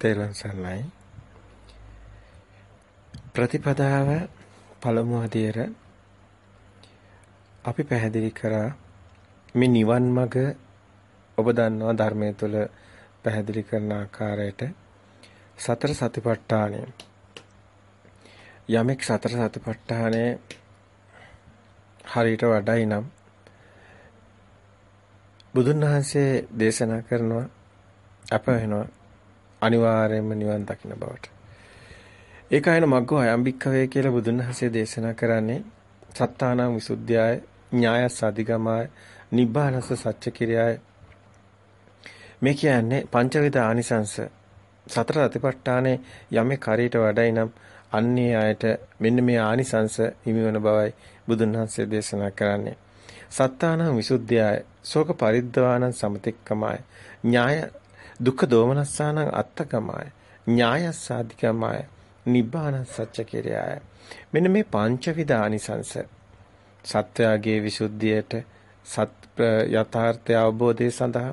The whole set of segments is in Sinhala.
තේරුවන් සරණයි. ප්‍රතිපදාව පළමු අධීර අපි පැහැදිලි කරා මේ නිවන් මඟ ඔබ දන්නවා ධර්මයේ තුල පැහැදිලි කරන ආකාරයට සතර සතිපට්ඨානය යමෙක් සතර සතිපට්ඨානය හරියට වඩයි නම් බුදුන් වහන්සේ දේශනා කරනවා අප වෙනවා අනිවාර්යයෙන්ම නිවන් දකින්න බවට. ඒකයින මග්ගෝ අයම්බික්කවේ කියලා බුදුන් වහන්සේ දේශනා කරන්නේ සත්තානං විසුද්ධියයි ඥායස් අධිගමයි නිබ්බානස සත්‍ය කිරියයි මේ කියන්නේ පංචවිධ ආනිසංස. සතර අතිපට්ඨානේ යමේ කරීට වඩයි නම් අන්නේ අයට මෙන්න මේ ආනිසංස හිමිවන බවයි බුදුන් වහන්සේ දේශනා කරන්නේ. සත්තානං විසුද්ධියයි ශෝක පරිද්දවානං සමතික්කමයි ඥාය දුක්ඛ දෝමනස්සානං අත්තකමයි. ඥායස්සාධිකමයි. නිබ්බාන සත්‍ය කිරයයි මෙන්න මේ පංචවිධ ආනිසංස. සත්‍යයේ විසුද්ධියට සත් යථාර්ථය අවබෝධය සඳහා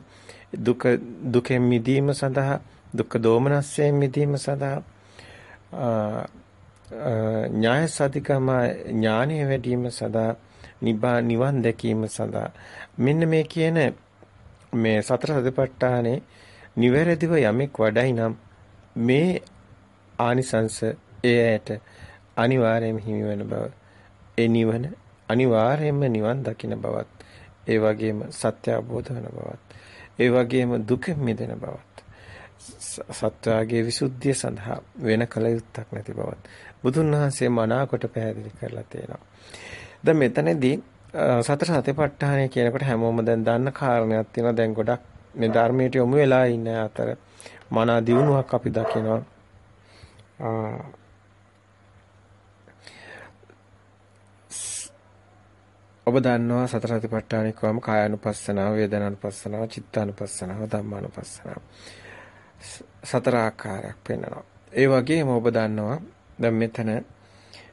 දුක දුකෙන් මිදීම සඳහා දුක්ඛ දෝමනස්යෙන් මිදීම සඳහා ඥාය සතිකම ඥානය වැඩිම සඳහා නිබා නිවන් දැකීම සඳහා. මෙන්න මේ කියන මේ සතර සතිපට්ඨානේ නිවැරදිව යමෙක් වඩයි නම් මේ ආනිසංස එයට අනිවාර්යයෙන්ම හිමි වෙන බව. ඒ නිවන අනිවාර්යයෙන්ම නිවන් දකින බවත්. ඒ වගේම සත්‍ය අවබෝධ වෙන බවත්. ඒ වගේම දුක මිදෙන බවත්. සත්‍යාගේ විසුද්ධිය සඳහා වෙන කල යුත්තක් නැති බවත්. බුදුන් වහන්සේ මනාකොට පැහැදිලි කරලා තියෙනවා. දැන් මෙතනදී සතර සතිපට්ඨානය කියනකොට හැමෝම දැන් දන්න කාරණයක් තියෙනවා. දැන් ගොඩක් මේ ධර්මයට යොමු වෙලා ඉන්න අතර මනා දියුණුවක් අපි දකිනවා. ඔබ දන්නවා සතර සතිපට්ඨාන කිව්වම කායानुපස්සනාව, වේදනානුපස්සනාව, චිත්තානුපස්සනාව, ධම්මානුපස්සනාව. සතර ආකාරයක් පෙන්වනවා. ඒ වගේම ඔබ දන්නවා දැන් මෙතන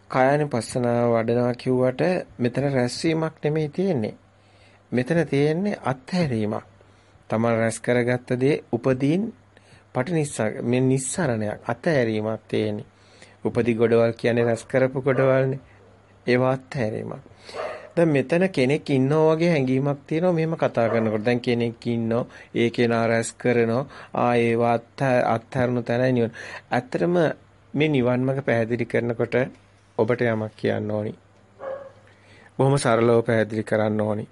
කායानुපස්සනාව වඩනවා කිව්වට මෙතන රැස්වීමක් නෙමෙයි තියෙන්නේ. මෙතන තියෙන්නේ අත්හැරීමක්. තමන් රැස් කරගත්ත දේ උපදීන් පටිනිස්සා මේ නිස්සරණයක් අත්හැරීමක් තියෙන්නේ. උපදි ගොඩවල් කියන්නේ රැස් කරපු ගොඩවල්නේ. ඒවා අත්හැරීමක්. දැන් මෙතන කෙනෙක් ඉන්නවා වගේ හැඟීමක් තියෙනවා මෙහෙම කතා කරනකොට. දැන් කෙනෙක් ඉන්නවා ඒ කෙනා රැස් කරනවා ආ ඒවා අත්හැරණු තැනයි නිවන. ඇත්තටම මේ නිවන් මඟ පැහැදිලි කරනකොට ඔබට යමක් කියන්න ඕනි. බොහොම සරලව පැහැදිලි කරන්න ඕනි.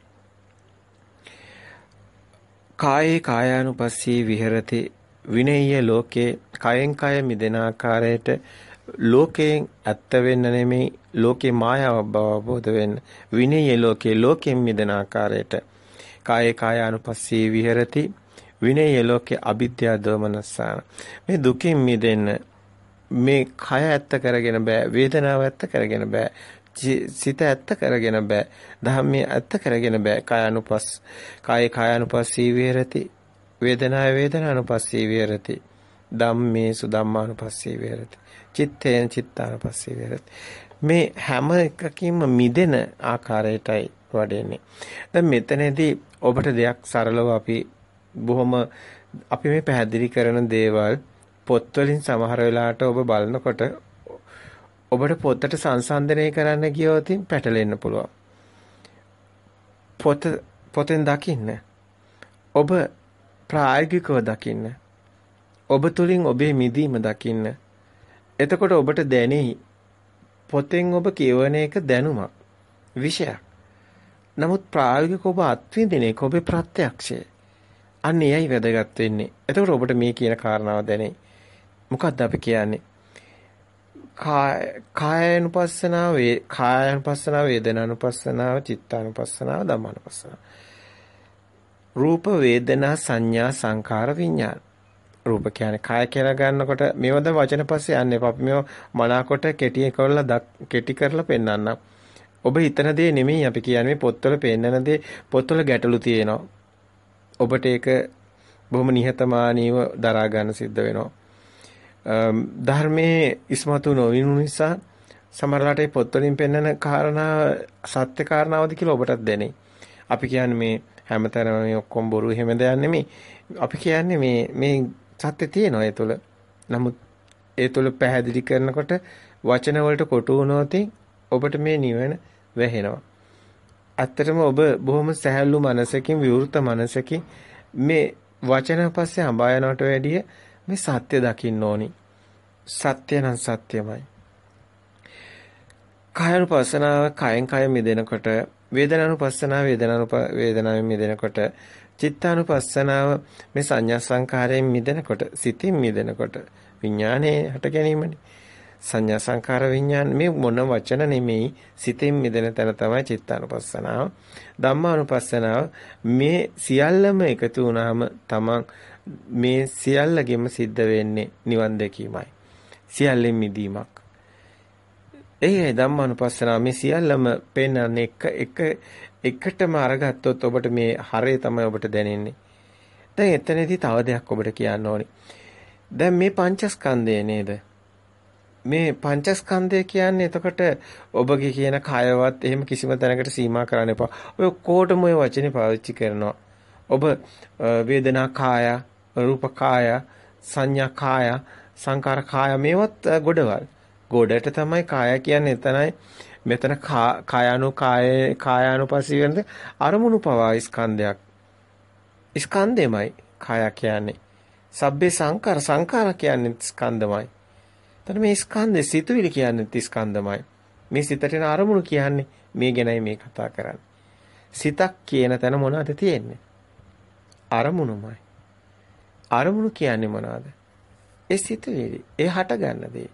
කායේ කායානුපස්සී විහෙරති. විනේය ලෝකේ කයෙන් කය මිදෙන ආකාරයට ලෝකයෙන් ඇත්ත වෙන්න නෙමෙයි ලෝකේ මායාවක් බව අවබෝධ වෙන්න. විනේය ලෝකේ ලෝකයෙන් මිදෙන ආකාරයට කායේ කායානුපස්සී විහෙරති. විනේය ලෝකේ අවිද්‍යා දෝමනස්සාන. මේ දුකින් මිදෙන්න මේ කය ඇත්ත කරගෙන බෑ වේදනාව ඇත්ත කරගෙන බෑ. සිත ඇත්ත කරගෙන බෑ. ධම්මයේ ඇත්ත කරගෙන බෑ. කායानुපස් කායේ කායानुපස්සී විහෙරති. වේදනාය වේදනානුපස්සී විහෙරති. ධම්මේසු ධම්මානුපස්සී විහෙරති. චිත්තේන චිත්තානුපස්සී විහෙරති. මේ හැම එකකින්ම මිදෙන ආකාරයටයි වඩෙන්නේ. දැන් මෙතනදී ඔබට දෙයක් සරලව අපි බොහොම අපි මේ පැහැදිලි කරන දේවල් පොත්වලින් සමහර වෙලාවට ඔබ බලනකොට ඔබට පොතට සංසන්දනය කරන්න ගියොත් පැටලෙන්න පුළුවන්. පොත පොතෙන් දකින්න. ඔබ ප්‍රායෝගිකව දකින්න. ඔබ තුලින් ඔබේ මිදීම දකින්න. එතකොට ඔබට දැනෙයි පොතෙන් ඔබ කියවන එක දැනුමක් විෂයක්. නමුත් ප්‍රායෝගිකව ඔබ අත්විඳින එක ඔබේ ප්‍රත්‍යක්ෂය. අන්න එයයි වැදගත් වෙන්නේ. එතකොට ඔබට මේ කියන කාරණාව දැනෙයි. මොකද්ද අපි කියන්නේ? කායानुපස්සනාව වේ කායानुපස්සනාව වේදනානුපස්සනාව චිත්තානුපස්සනාව ධම්මානුපස්සනාව. රූප වේදනා සංඥා සංකාර විඥාන. රූප කියන්නේ කාය කියලා ගන්නකොට මේවද වචන පස්සේ යන්නේ. අපි මේව මනාකොට කෙටි කරලා කෙටි කරලා පෙන්වන්නම් ඔබ හිතන දේ නෙමෙයි අපි කියන්නේ. පොත්වල පෙන්නන දේ පොත්වල ගැටලු තියෙනවා. ඔබට ඒක බොහොම නිහතමානීව දරා ගන්න සිද්ධ වෙනවා. ධර්මයේ ඉස්මතු නොවිනු නිසා සමහරලාට ඒ පොත්වලින් පෙන්වන කාරණා සත්‍ය කාරණාවද කියලා ඔබටත් දැනේ. අපි කියන්නේ මේ හැමතැනම මේ ඔක්කොම බොරු එහෙම දෙයක් නෙමෙයි. අපි කියන්නේ මේ මේ සත්‍ය තියෙනවා ඒ තුළ. නමුත් ඒ තුළ පැහැදිලි කරනකොට වචන වලට කොටු වුණොත් ඔබට මේ නිවන වැහෙනවා. ඇත්තටම ඔබ බොහොම සැහැල්ලු මනසකින් විවෘත මනසකින් මේ වචන පස්සේ හඹා යනවට වැඩිය මේ සත්‍ය දකින්න ඕනි. සත්‍ය නම් සත්‍යමයි. කායනුපස්සනාව කයෙන් කය මිදෙනකොට වේදනානුපස්සනාව වේදනානුප වේදනාවෙන් මිදෙනකොට චිත්තානුපස්සනාව මේ සංඥා සංකාරයෙන් මිදෙනකොට සිතින් මිදෙනකොට විඥානයේ හට ගැනීමනේ සංඥා සංකාර විඥාන මේ මොන වචන නෙමෙයි සිතින් මිදෙන තැන තමයි චිත්තානුපස්සනාව ධම්මානුපස්සනාව මේ සියල්ලම එකතු වුණාම තමන් මේ සියල්ලගෙම සිද්ධ වෙන්නේ නිවන් දැකීමයි සියල්ලෙන් මිදීමක් ඒ ධම්මානුපස්සනාව මේ සියල්ලම පෙන්වන්නේ එක එක එකටම අරගත්තොත් ඔබට මේ හරය තමයි ඔබට දැනෙන්නේ. දැන් එතනදී තව දෙයක් ඔබට කියන්න ඕනි. දැන් මේ පංචස්කන්ධය නේද? මේ පංචස්කන්ධය කියන්නේ එතකොට ඔබගේ කියන කයවත් එහෙම කිසිම තැනකට සීමා කරන්න එපා. ඔය කොටම ඔය වචනේ පාවිච්චි කරනවා. ඔබ වේදනා කාය, රූප කාය, සංඥා කාය, සංකාර කාය මේවත් ගොඩවල්. ගොඩට තමයි කාය කියන්නේ එතනයි. මෙතන කායानु කාය කායානුපස්සී වෙනද අරමුණු පවා ස්කන්ධයක්. ස්කන්ධෙමයි කාය කියන්නේ. සබ්බේ සංකාර සංකාර කියන්නේ ස්කන්ධමයි. එතන මේ ස්කන්ධේ සිතුවිලි කියන්නේ ස්කන්ධමයි. මේ සිතට එන අරමුණු කියන්නේ මේ ගැනයි මේ කතා කරන්නේ. සිතක් කියන තැන මොනවද තියෙන්නේ? අරමුණුමයි. අරමුණු කියන්නේ මොනවද ඒ සිතුවිලි ඒ හට ගන්න දේ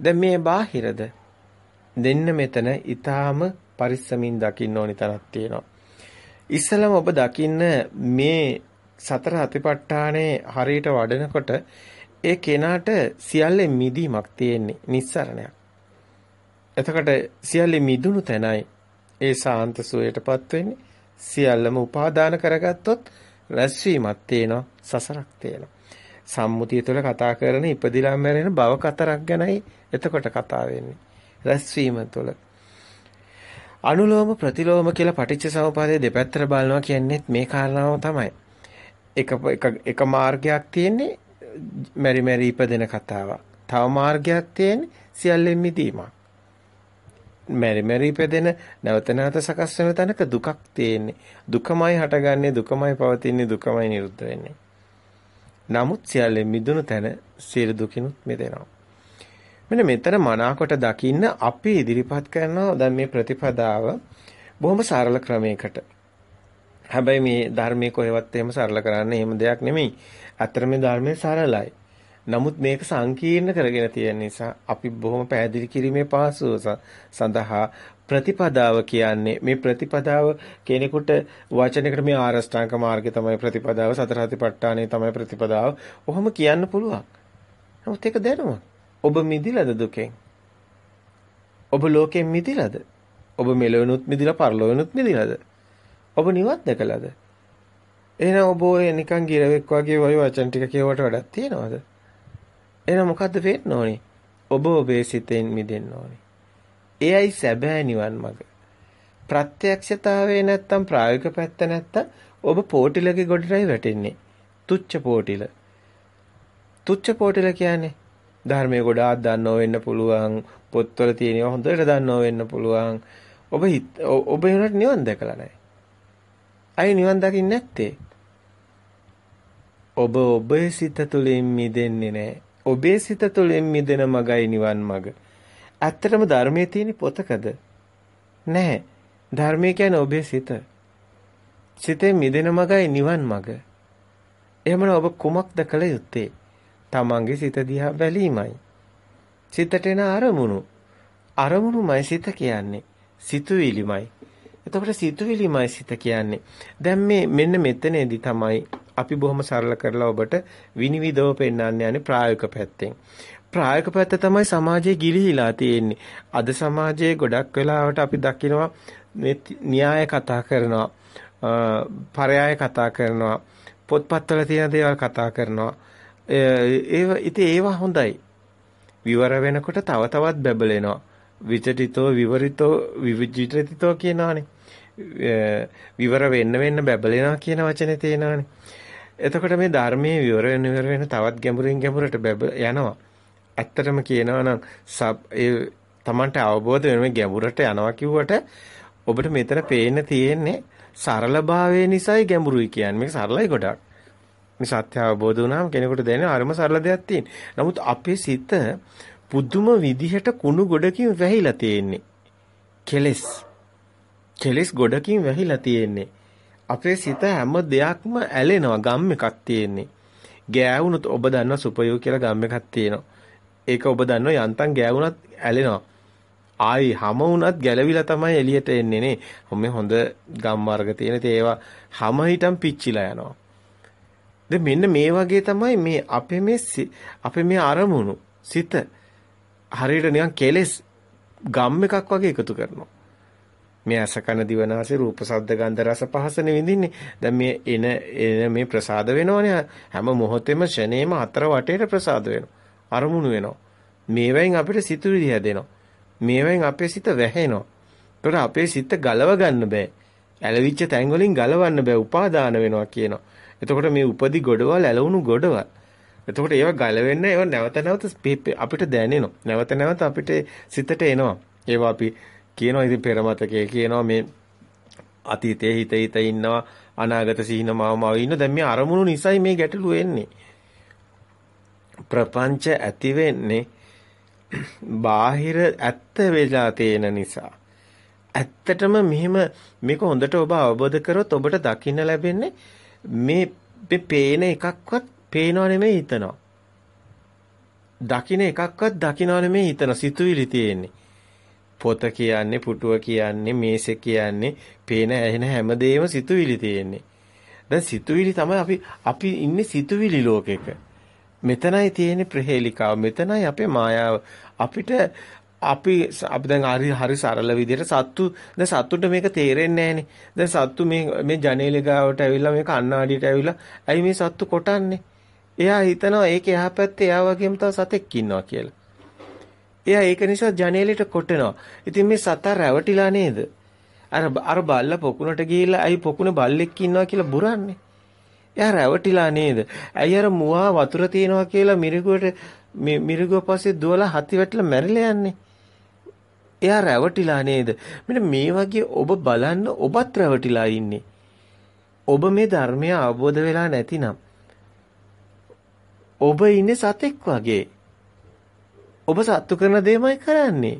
දැන් මේ බාහිරද දෙන්න මෙතන ඊටාම පරිස්සමින් දකින්න ඕනි තරක් තියෙනවා. ඉස්සලම ඔබ දකින්න මේ සතර අතිපට්ඨානේ හරියට වඩනකොට ඒ කෙනාට සියල්ලේ මිදීමක් තියෙන්නේ නිස්සරණයක්. එතකොට සියල්ලේ මිදුණු තැනයි ඒ සාන්ත සුවයටපත් වෙන්නේ. සියල්ලම උපාදාන කරගත්තොත් රැස්වීමක් තියෙනවා සසරක් තියෙනවා. සම්මුතිය තුළ කතා කරන ඉපදිලා මැරෙන භව කතරක් ගැනයි එතකොට කතා වෙන්නේ. රැස්වීම තුළ අනුලෝම ප්‍රතිලෝම කියලා පටිච්ච සමුප්පාදයේ දෙපැත්තට බලනවා කියන්නේ මේ කාරණාව තමයි. එක එක එක මාර්ගයක් තියෙන්නේ මෙරි මෙරි ඉපදෙන කතාවක්. තව මාර්ගයක් තියෙන්නේ සියල්ලෙන් මිදීමක්. මෙරි මෙරි ඉපදෙන නැවත නැවත සකස් වෙන තැනක දුකක් තියෙන්නේ. දුකමයි හටගන්නේ දුකමයි පවතින්නේ දුකමයි නිරුද්ධ වෙන්නේ. නමුත් සියල්ලෙන් මිදුණු තැන සියලු දුකිනුත් මිදෙනවා. මෙන්න මෙතන මනාකොට දකින්න අපි ඉදිරිපත් කරනවා දැන් මේ ප්‍රතිපදාව බොහොම සරල ක්‍රමයකට. හැබැයි මේ ධර්මයේ කොහෙවත් එහෙම සරල කරන්න එහෙම දෙයක් නෙමෙයි. අතර මේ ධර්මයේ සරලයි. නමුත් මේක සංකීර්ණ කරගෙන තියෙන නිසා අපි බොහොම පැහැදිලි කිරීමේ පහසුව සඳහා ප්‍රතිපදාව කියන්නේ මේ ප්‍රතිපදාව කෙනෙකුට වචනයකට මේ ආරෂ්ඨාංග මාර්ගය තමයි ප්‍රතිපදාව සතර හතිපට්ඨානෙ තමයි ප්‍රතිපදාව. ඔහොම කියන්න පුළුවන්. නමුත් ඒක දැනුමක්. ඔබ මිදිලාද දුකෙන්? ඔබ ලෝකෙන් මිදිලාද? ඔබ මෙලොවනුත් මිදිලා පරලොවනුත් මිදිලාද? ඔබ නිවන් දැකලාද? එහෙනම් ඔබ ඔය නිකන් ගිරවෙක් වගේ වගේ වචන ටික කියවට වඩා තියනවද? එහෙනම් මොකද්ද වෙන්න ඕනේ? ඔබ ඔබේ සිතෙන් මිදෙන්න ඕනේ. එයයි සැබෑ නිවන් මඟ. ප්‍රත්‍යක්ෂතාවේ නැත්තම් ප්‍රායෝගික පැත්ත නැත්තම් ඔබ පෝටිලගේ ගොඩටයි වැටෙන්නේ. තුච්ච පෝටිල. තුච්ච පෝටිල කියන්නේ ධර්මයේ ගොඩාක් දන්නව වෙන්න පුළුවන් පොත්වල තියෙනවා හොඳට දන්නව වෙන්න පුළුවන් ඔබ ඔබ ඒනට නිවන් දැකලා නැහැ අය නිවන් දකින්නේ නැත්තේ ඔබ ඔබේ සිත තුළින් මිදෙන්නේ නැහැ ඔබේ සිත තුළින් මිදෙන මගයි නිවන් මග ඇත්තටම ධර්මයේ තියෙන පොතකද නැහැ ධර්මය කියන්නේ ඔබේ සිත සිතේ මිදෙන මගයි නිවන් මග එහෙමනම් ඔබ කුමක්ද කළ යුත්තේ තමන්ගේ සිත දිහා බැලීමයි. සිතට එන අරමුණු අරමුණුමයි සිත කියන්නේ. සිතුවිලිමයි. එතකොට සිතුවිලිමයි සිත කියන්නේ. දැන් මේ මෙන්න මෙතනේදී තමයි අපි බොහොම සරල කරලා ඔබට විනිවිදව පෙන්වන්න යන්නේ ප්‍රායෝගික පැත්තෙන්. ප්‍රායෝගික පැත්ත තමයි සමාජයේ ගිලිහිලා තියෙන්නේ. අද සමාජයේ ගොඩක් වෙලාවට අපි දකිනවා මේ න්‍යාය කතා කරනවා. පරයාය කතා කරනවා. පොත්පත්වල තියෙන දේවල් කතා කරනවා. ඒව ඉතින් ඒවා හොඳයි. විවර වෙනකොට තව තවත් බබලෙනවා. විචිතෝ විවරිතෝ විවිචිතෝ කියනවානේ. විවර වෙන්න වෙන්න බබලෙනවා කියන වචනේ තේනවානේ. එතකොට මේ ධර්මයේ විවර වෙන විවර වෙන තවත් ගැඹුරින් ගැඹුරට යනවා. ඇත්තටම කියනවා නම් ඒ Tamanට අවබෝධ වෙන මේ ගැඹුරට යනවා කිව්වට ඔබට මෙතන පේන්න තියෙන්නේ සරලභාවය නිසායි ගැඹුරුයි කියන්නේ. මේක සරලයි ගොඩක්. මේ සත්‍ය අවබෝධ වුණාම කෙනෙකුට දැනෙන අරම සරල දෙයක් තියෙන. නමුත් අපේ සිත පුදුම විදිහට කුණු ගොඩකින් වැහිලා තියෙන්නේ. කෙලස්. කෙලස් ගොඩකින් වැහිලා තියෙන්නේ. අපේ සිත හැම දෙයක්ම ඇලෙනවා ගම් එකක් තියෙන්නේ. ගෑවුනොත් ඔබ දන්නවා සුපයෝ කියලා ගම් එකක් තියෙනවා. ඒක ඔබ දන්නවා යන්තම් ගෑවුනත් ඇලෙනවා. ආයි හැම වුණත් ගැලවිලා තමයි එළියට එන්නේ නේ. මේ හොඳ ගම් වර්ග තියෙන ඒවා හැම හිටම් පිච්චිලා යනවා. දැන් මෙන්න මේ වගේ තමයි මේ අපේ මේ අපේ මේ අරමුණු සිත හරියට නිකන් කෙලස් ගම් එකක් වගේ එකතු කරනවා. මේ අසකන දිවනාසේ රූප ශබ්ද ගන්ධ රස පහසනේ විඳින්නේ. දැන් මේ එන එන මේ ප්‍රසාද වෙනවනේ හැම මොහොතෙම ෂණේම අතර වටේට ප්‍රසාද වෙනවා. අරමුණු වෙනවා. මේවෙන් අපිට සිතුවිලි හැදෙනවා. මේවෙන් අපේ සිත වැහෙනවා. ඒතකොට අපේ සිත ගලව ගන්න බෑ. ඇලවිච්ච තැන් වලින් ගලවන්න බෑ. උපාදාන වෙනවා කියනවා. එතකොට මේ උපදි ගොඩවල් ඇලවුණු ගොඩවල්. එතකොට ඒවා ගලවෙන්න ඒවා නැවත නැවත අපිට දැනෙනවා. නැවත නැවත අපිට සිතට එනවා. ඒවා අපි කියනවා. ඉතින් පෙර මතකයේ කියනවා මේ අතීතයේ හිත හිත ඉන්නවා අනාගත සිහින මාවමාව ඉන්න දැන් මේ අරමුණු නිසයි මේ ගැටලුව එන්නේ. ප්‍රපංච ඇති වෙන්නේ බාහිර ඇත්ත වෙලා තේන නිසා. ඇත්තටම මෙහිම මේක හොඳට ඔබ අවබෝධ කරොත් ඔබට දකින්න ලැබෙන්නේ මේ මේ පේන එකක්වත් පේනව නෙමෙයි හිතනවා. දකින්න එකක්වත් දකින්නව නෙමෙයි හිතන සිතුවිලි තියෙන්නේ. පොත කියන්නේ පුටුව කියන්නේ මේසෙ කියන්නේ පේන ඇහෙන හැමදේම සිතුවිලි තියෙන්නේ. දැන් සිතුවිලි තමයි අපි අපි ඉන්නේ සිතුවිලි ලෝකෙක. මෙතනයි තියෙන්නේ ප්‍රහේලිකාව. මෙතනයි අපේ මායාව. අපිට අපි අපි දැන් හරි හරි සරල විදිහට සත්තු දැන් සත්තුන්ට මේක තේරෙන්නේ නැහනේ. දැන් සත්තු මේ මේ ජනේලෙ ගාවට ඇවිල්ලා මේ කණ්ණාඩියට ඇවිල්ලා ඇයි මේ සත්තු කොටන්නේ? එයා හිතනවා ඒක එහා පැත්තේ එයා වගේම තව සතෙක් ඉන්නවා කියලා. එයා ඒක නිසා ජනේලෙට කොටනවා. ඉතින් මේ සතා රැවටිලා නේද? අර අර බල්ලා පොකුණට ගිහිල්ලා අයි පොකුණ බල්ලෙක් ඉන්නවා කියලා බුරන්නේ. එයා රැවටිලා නේද? ඇයි අර මුවා වතුර තියනවා කියලා මිරිගුවට මිරිගුව පස්සේ දුවලා හති වැටලා මැරිලා යන්නේ? එයා රැවටිලා නේද? මෙන්න මේ වගේ ඔබ බලන්න ඔබත් රැවටිලා ඉන්නේ. ඔබ මේ ධර්මය අවබෝධ වෙලා නැතිනම් ඔබ ඉන්නේ සතෙක් වගේ. ඔබ සත්තු කරන දෙයමයි කරන්නේ.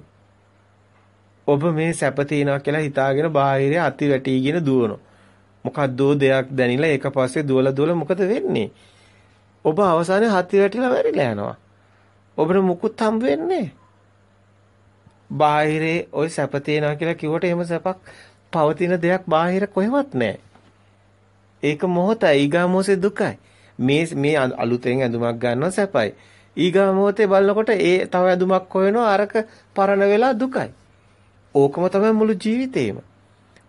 ඔබ මේ සැප තියනවා කියලා හිතාගෙන බාහිරේ අති වැටිගෙන දුවනවා. මොකද්දෝ දෙයක් දැනිලා ඒක පස්සේ දුවලා දුවලා මොකද වෙන්නේ? ඔබ අවසානයේ හති වැටිලා වැරිලා යනවා. ඔබට මුකුත් හම්බ වෙන්නේ බාහිරේ ওই සැප තියනවා කියලා කිව්වට එහෙම සැපක් පවතින දෙයක් බාහිර කොහෙවත් නැහැ. ඒක මොහොතයි ඊගාමෝසේ දුකයි. මේ මේ අලුතෙන් ඇඳුමක් ගන්නවා සැපයි. ඊගා මොහොතේ බලනකොට ඒ තව ඇඳුමක් හොයනවා අරක පරණ වෙලා දුකයි. ඕකම තමයි මුළු ජීවිතේම.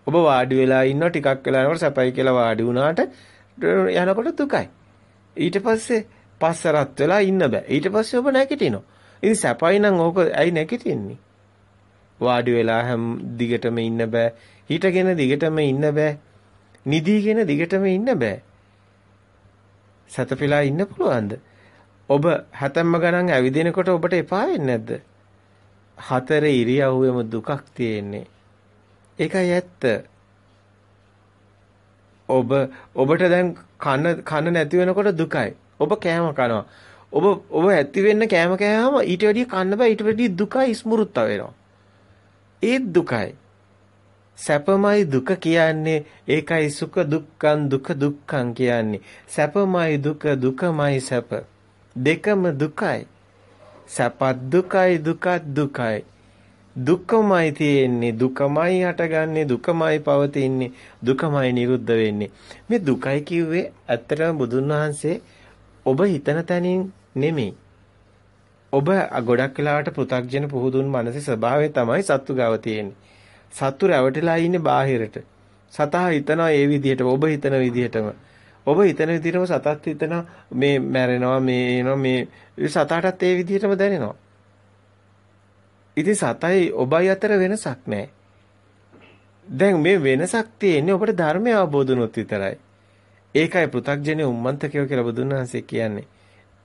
ඔබ වාඩි වෙලා ඉන්නවා ටිකක් වෙලා යනකොට සැපයි කියලා වාඩි වුණාට යනකොට දුකයි. ඊට පස්සේ පස්ස රත් වෙලා ඉන්න බෑ. ඊට පස්සේ ඔබ නැගිටිනවා. ඉතින් සැපයි නම් ඕක ඇයි නැගිටින්නේ? වාඩි වෙලා හැම දිගටම ඉන්න බෑ. හිටගෙන දිගටම ඉන්න බෑ. නිදීගෙන දිගටම ඉන්න බෑ. සතපිලා ඉන්න පුළුවන්ද? ඔබ හැතැම්ම ගණන් ඇවිදිනකොට ඔබට එපා වෙන්නේ නැද්ද? හතර ඉරියව්වෙම දුකක් තියෙන්නේ. ඒකයි ඇත්ත. ඔබ ඔබට දැන් කන කන නැති වෙනකොට දුකයි. ඔබ කෑම කනවා. ඔබ ඔබ ඇති වෙන්න කෑම කෑවම ඊට වැඩිය කන්න බෑ ඊට වැඩිය දුකයි ස්මෘත වෙනවා. ඒත් දුකයි. සැපමයි දුක කියන්නේ ඒකයි සුඛ දුක්ඛං දුක දුක්ඛං කියන්නේ. සැපමයි දුක දුකමයි සැප. දෙකම දුකයි. සැපත් දුකයි දුකත් දුකයි. දුකමයි තියෙන්නේ දුකමයි හටගන්නේ දුකමයි පවතින්නේ දුකමයි නිරුද්ධ වෙන්නේ. මේ දුකයි කිව්වේ ඇත්තටම බුදුන් වහන්සේ ඔබ හිතන තැනින් නෙමෙයි. ඔබ ගොඩක් වෙලාවට පෘථග්ජන පුහුදුන් මනසේ ස්වභාවය තමයි සත්තු ගාව තියෙන්නේ. සත්තු රැවටිලා ඉන්නේ බාහිරට. සතා හිතනවා ඒ විදිහට ඔබ හිතන විදිහටම. ඔබ හිතන විදිහටම සතත් හිතනවා මේ මැරෙනවා මේ එනවා මේ සතාටත් ඒ විදිහටම දැනෙනවා. ඉතින් සතයි ඔබයි අතර වෙනසක් නැහැ. දැන් මේ වෙනසක් තියෙන්නේ ඔබට ධර්මය අවබෝධ වුණොත් විතරයි. ඒකයි පෘථග්ජනේ උම්මන්තකයෝ කියලා බුදුන් වහන්සේ කියන්නේ.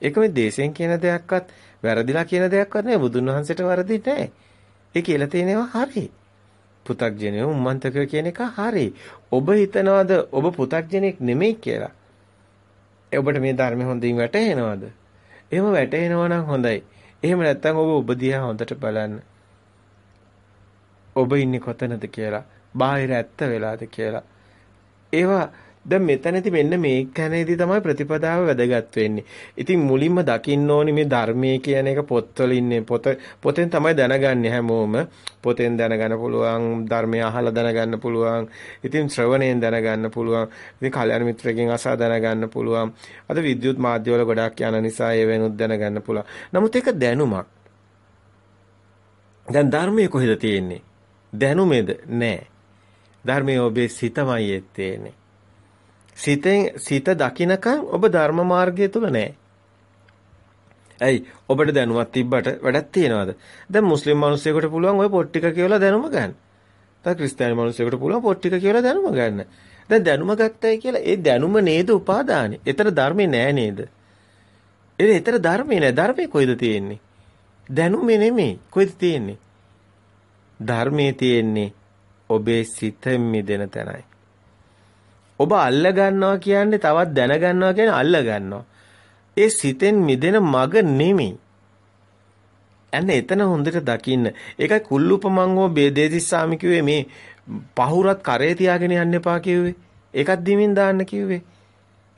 ඒක මේ දේශයෙන් කියන දෙයක්වත් වැරදිලා කියන දෙයක්වත් නෙවෙයි බුදුන් වහන්සේට වැරදි නැහැ. ඒ කියලා තියෙනවා හරි. පෘථග්ජනේ උම්මන්තකයෝ කියන එක හරි. ඔබ හිතනවාද ඔබ පෘථග්ජනෙක් නෙමෙයි කියලා? ඔබට මේ ධර්ම හොඳින් වැටහෙනවද? එහෙම වැටහෙනවා නම් හොඳයි. එහෙම නැත්නම් ඔබ ඔබ දිහා හොඳට බලන්න. ඔබ ඉන්නේ කොතනද කියලා, බාහිර ඇත්ත වෙලාද කියලා. ඒවා දැන් මෙතනදී මෙන්න මේ කැනේදී තමයි ප්‍රතිපදාව වැදගත් වෙන්නේ. ඉතින් මුලින්ම දකින්න ඕනි මේ ධර්මයේ කියන එක පොත්වල ඉන්නේ පොත පොතෙන් තමයි දැනගන්නේ හැමෝම. පොතෙන් දැනගන්න පුළුවන්, ධර්මය අහලා දැනගන්න පුළුවන්. ඉතින් ශ්‍රවණයෙන් දැනගන්න පුළුවන්. ඉතින් කල්‍යාණ මිත්‍රගෙන් අසා දැනගන්න පුළුවන්. අද විද්‍යුත් මාධ්‍යවල ගොඩාක් යන නිසා ඒ වෙනුත් දැනගන්න පුළුවන්. නමුත් ඒක දැනුමක්. දැන් ධර්මයේ කොහෙද තියෙන්නේ? දැනුමේද? නෑ. ධර්මයේ ඔබේ සිතමයි තියෙන්නේ. සිතෙන් සිත දකින්නකම් ඔබ ධර්ම මාර්ගය තුල නැහැ. ඇයි ඔබට දැනුමක් තිබ්බට වැඩක් තියනවද? දැන් මුස්ලිම් මිනිස්සුෙකුට පුළුවන් ওই පොත් ටික කියලා දැනුම ගන්න. තව ක්‍රිස්තියානි මිනිස්සුෙකුට පුළුවන් පොත් ටික කියලා දැනුම ගන්න. දැන් දැනුම ගත්තයි කියලා ඒ දැනුම නේද උපාදානෙ. ඒතර ධර්මේ නෑ නේද? ඒ ඒතර ධර්මේ නෑ. ධර්මේ කොයිද තියෙන්නේ? දැනුමේ නෙමෙයි. කොයිද තියෙන්නේ? ධර්මයේ තියෙන්නේ ඔබේ සිත මිදෙන තැනයි. ඔබ අල්ල ගන්නවා කියන්නේ තවත් දැන ගන්නවා කියන්නේ අල්ල ගන්නවා. ඒ සිතෙන් මිදෙන මග නෙමෙයි. අන්න එතන හොඳට දකින්න. ඒකයි කුල්ලුපමංගෝ බේදේතිස්සාමි කිව්වේ මේ පහුරත් කරේ තියාගෙන යන්න එපා කිව්වේ. ඒකත් දිමින් දාන්න කිව්වේ.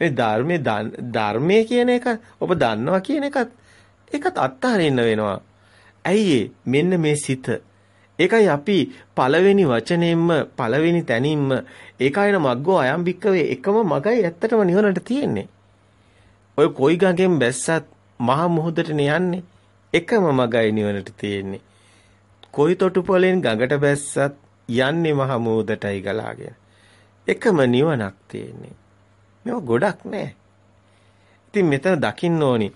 මේ ධර්මයේ ධර්මයේ කියන එක ඔබ දන්නවා කියන එකත් ඒකත් අත්හරින්න වෙනවා. ඇයි මෙන්න මේ සිත ඒකයි අපි පළවෙනි වචනයෙන්ම පළවෙනි තැනින්ම ඒකයින මග්ගෝ අයම් බික්කවේ එකම මගයි ඇත්තටම නිවනට තියෙන්නේ. ඔය කොයි ගඟෙන් බැස්සත් මහා මුහුදට යන්නේ එකම මගයි නිවනට තියෙන්නේ. කොයි තොටුපළෙන් ගඟට බැස්සත් යන්නේ මහා මුහුදටයි ගලාගෙන. එකම නිවනක් තියෙන්නේ. මේව ගොඩක් නෑ. ඉතින් මෙතන දකින්න ඕනි.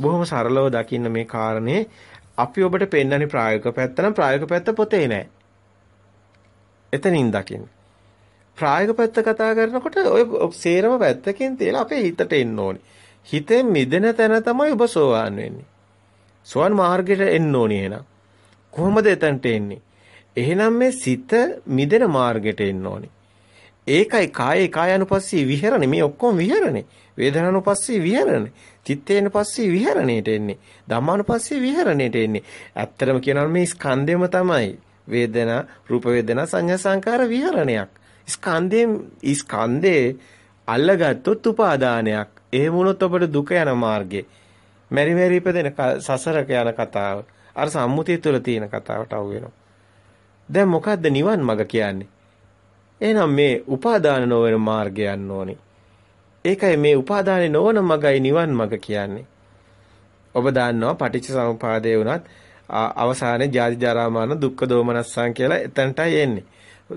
බොහොම සරලව දකින්න මේ කාරණේ අපි ඔබට පෙන්වන්නේ ප්‍රායෝගික පැත්ත නම් ප්‍රායෝගික පැත්ත පොතේ නෑ. එතනින් දකින්න. ප්‍රායෝගික පැත්ත කතා කරනකොට ඔය සේරම පැත්තකින් තියලා අපේ හිතට එන්න ඕනේ. හිතෙන් මිදෙන තැන තමයි ඔබ සෝවාන් වෙන්නේ. සෝවාන් මාර්ගයට එන්න ඕනේ එහෙනම්. කොහොමද එතනට එන්නේ? එහෙනම් මේ සිත මිදෙන මාර්ගයට එන්න ඕනේ. ඒකයි කායේ කායानुපස්සී විහෙරණේ මේ ඔක්කොම විහෙරණේ. වේදනානුපස්සී විහෙරණේ. චිත්තේනුපස්සී විහෙරණේට එන්නේ. ධම්මානුපස්සී විහෙරණේට එන්නේ. ඇත්තටම කියනවා මේ ස්කන්ධෙම තමයි. වේදනා, රූප වේදනා, සංඥා සංකාර විහරණයක්. ස්කන්ධයෙන් ස්කන්ධේ අල්ලගත්තොත් උපාදානයක්. එහෙම වුණොත් ඔබට දුක යන මාර්ගේ. මෙරි මෙරි ඉපදෙන සසරක යන කතාව. අර සම්මුතිය තුළ තියෙන කතාවට අහු වෙනවා. දැන් මොකද්ද නිවන් මඟ කියන්නේ? එහෙනම් මේ උපාදාන නොවන මාර්ගය යන්න ඕනේ. ඒකයි මේ උපාදානේ නොවන මගයි නිවන් මඟ කියන්නේ. ඔබ දන්නවා පටිච්ච සමුපාදේ වුණත් අවසානයේ ජාති ජරා මරණ දුක්ඛ දෝමනස්සං කියලා එතනටයි එන්නේ.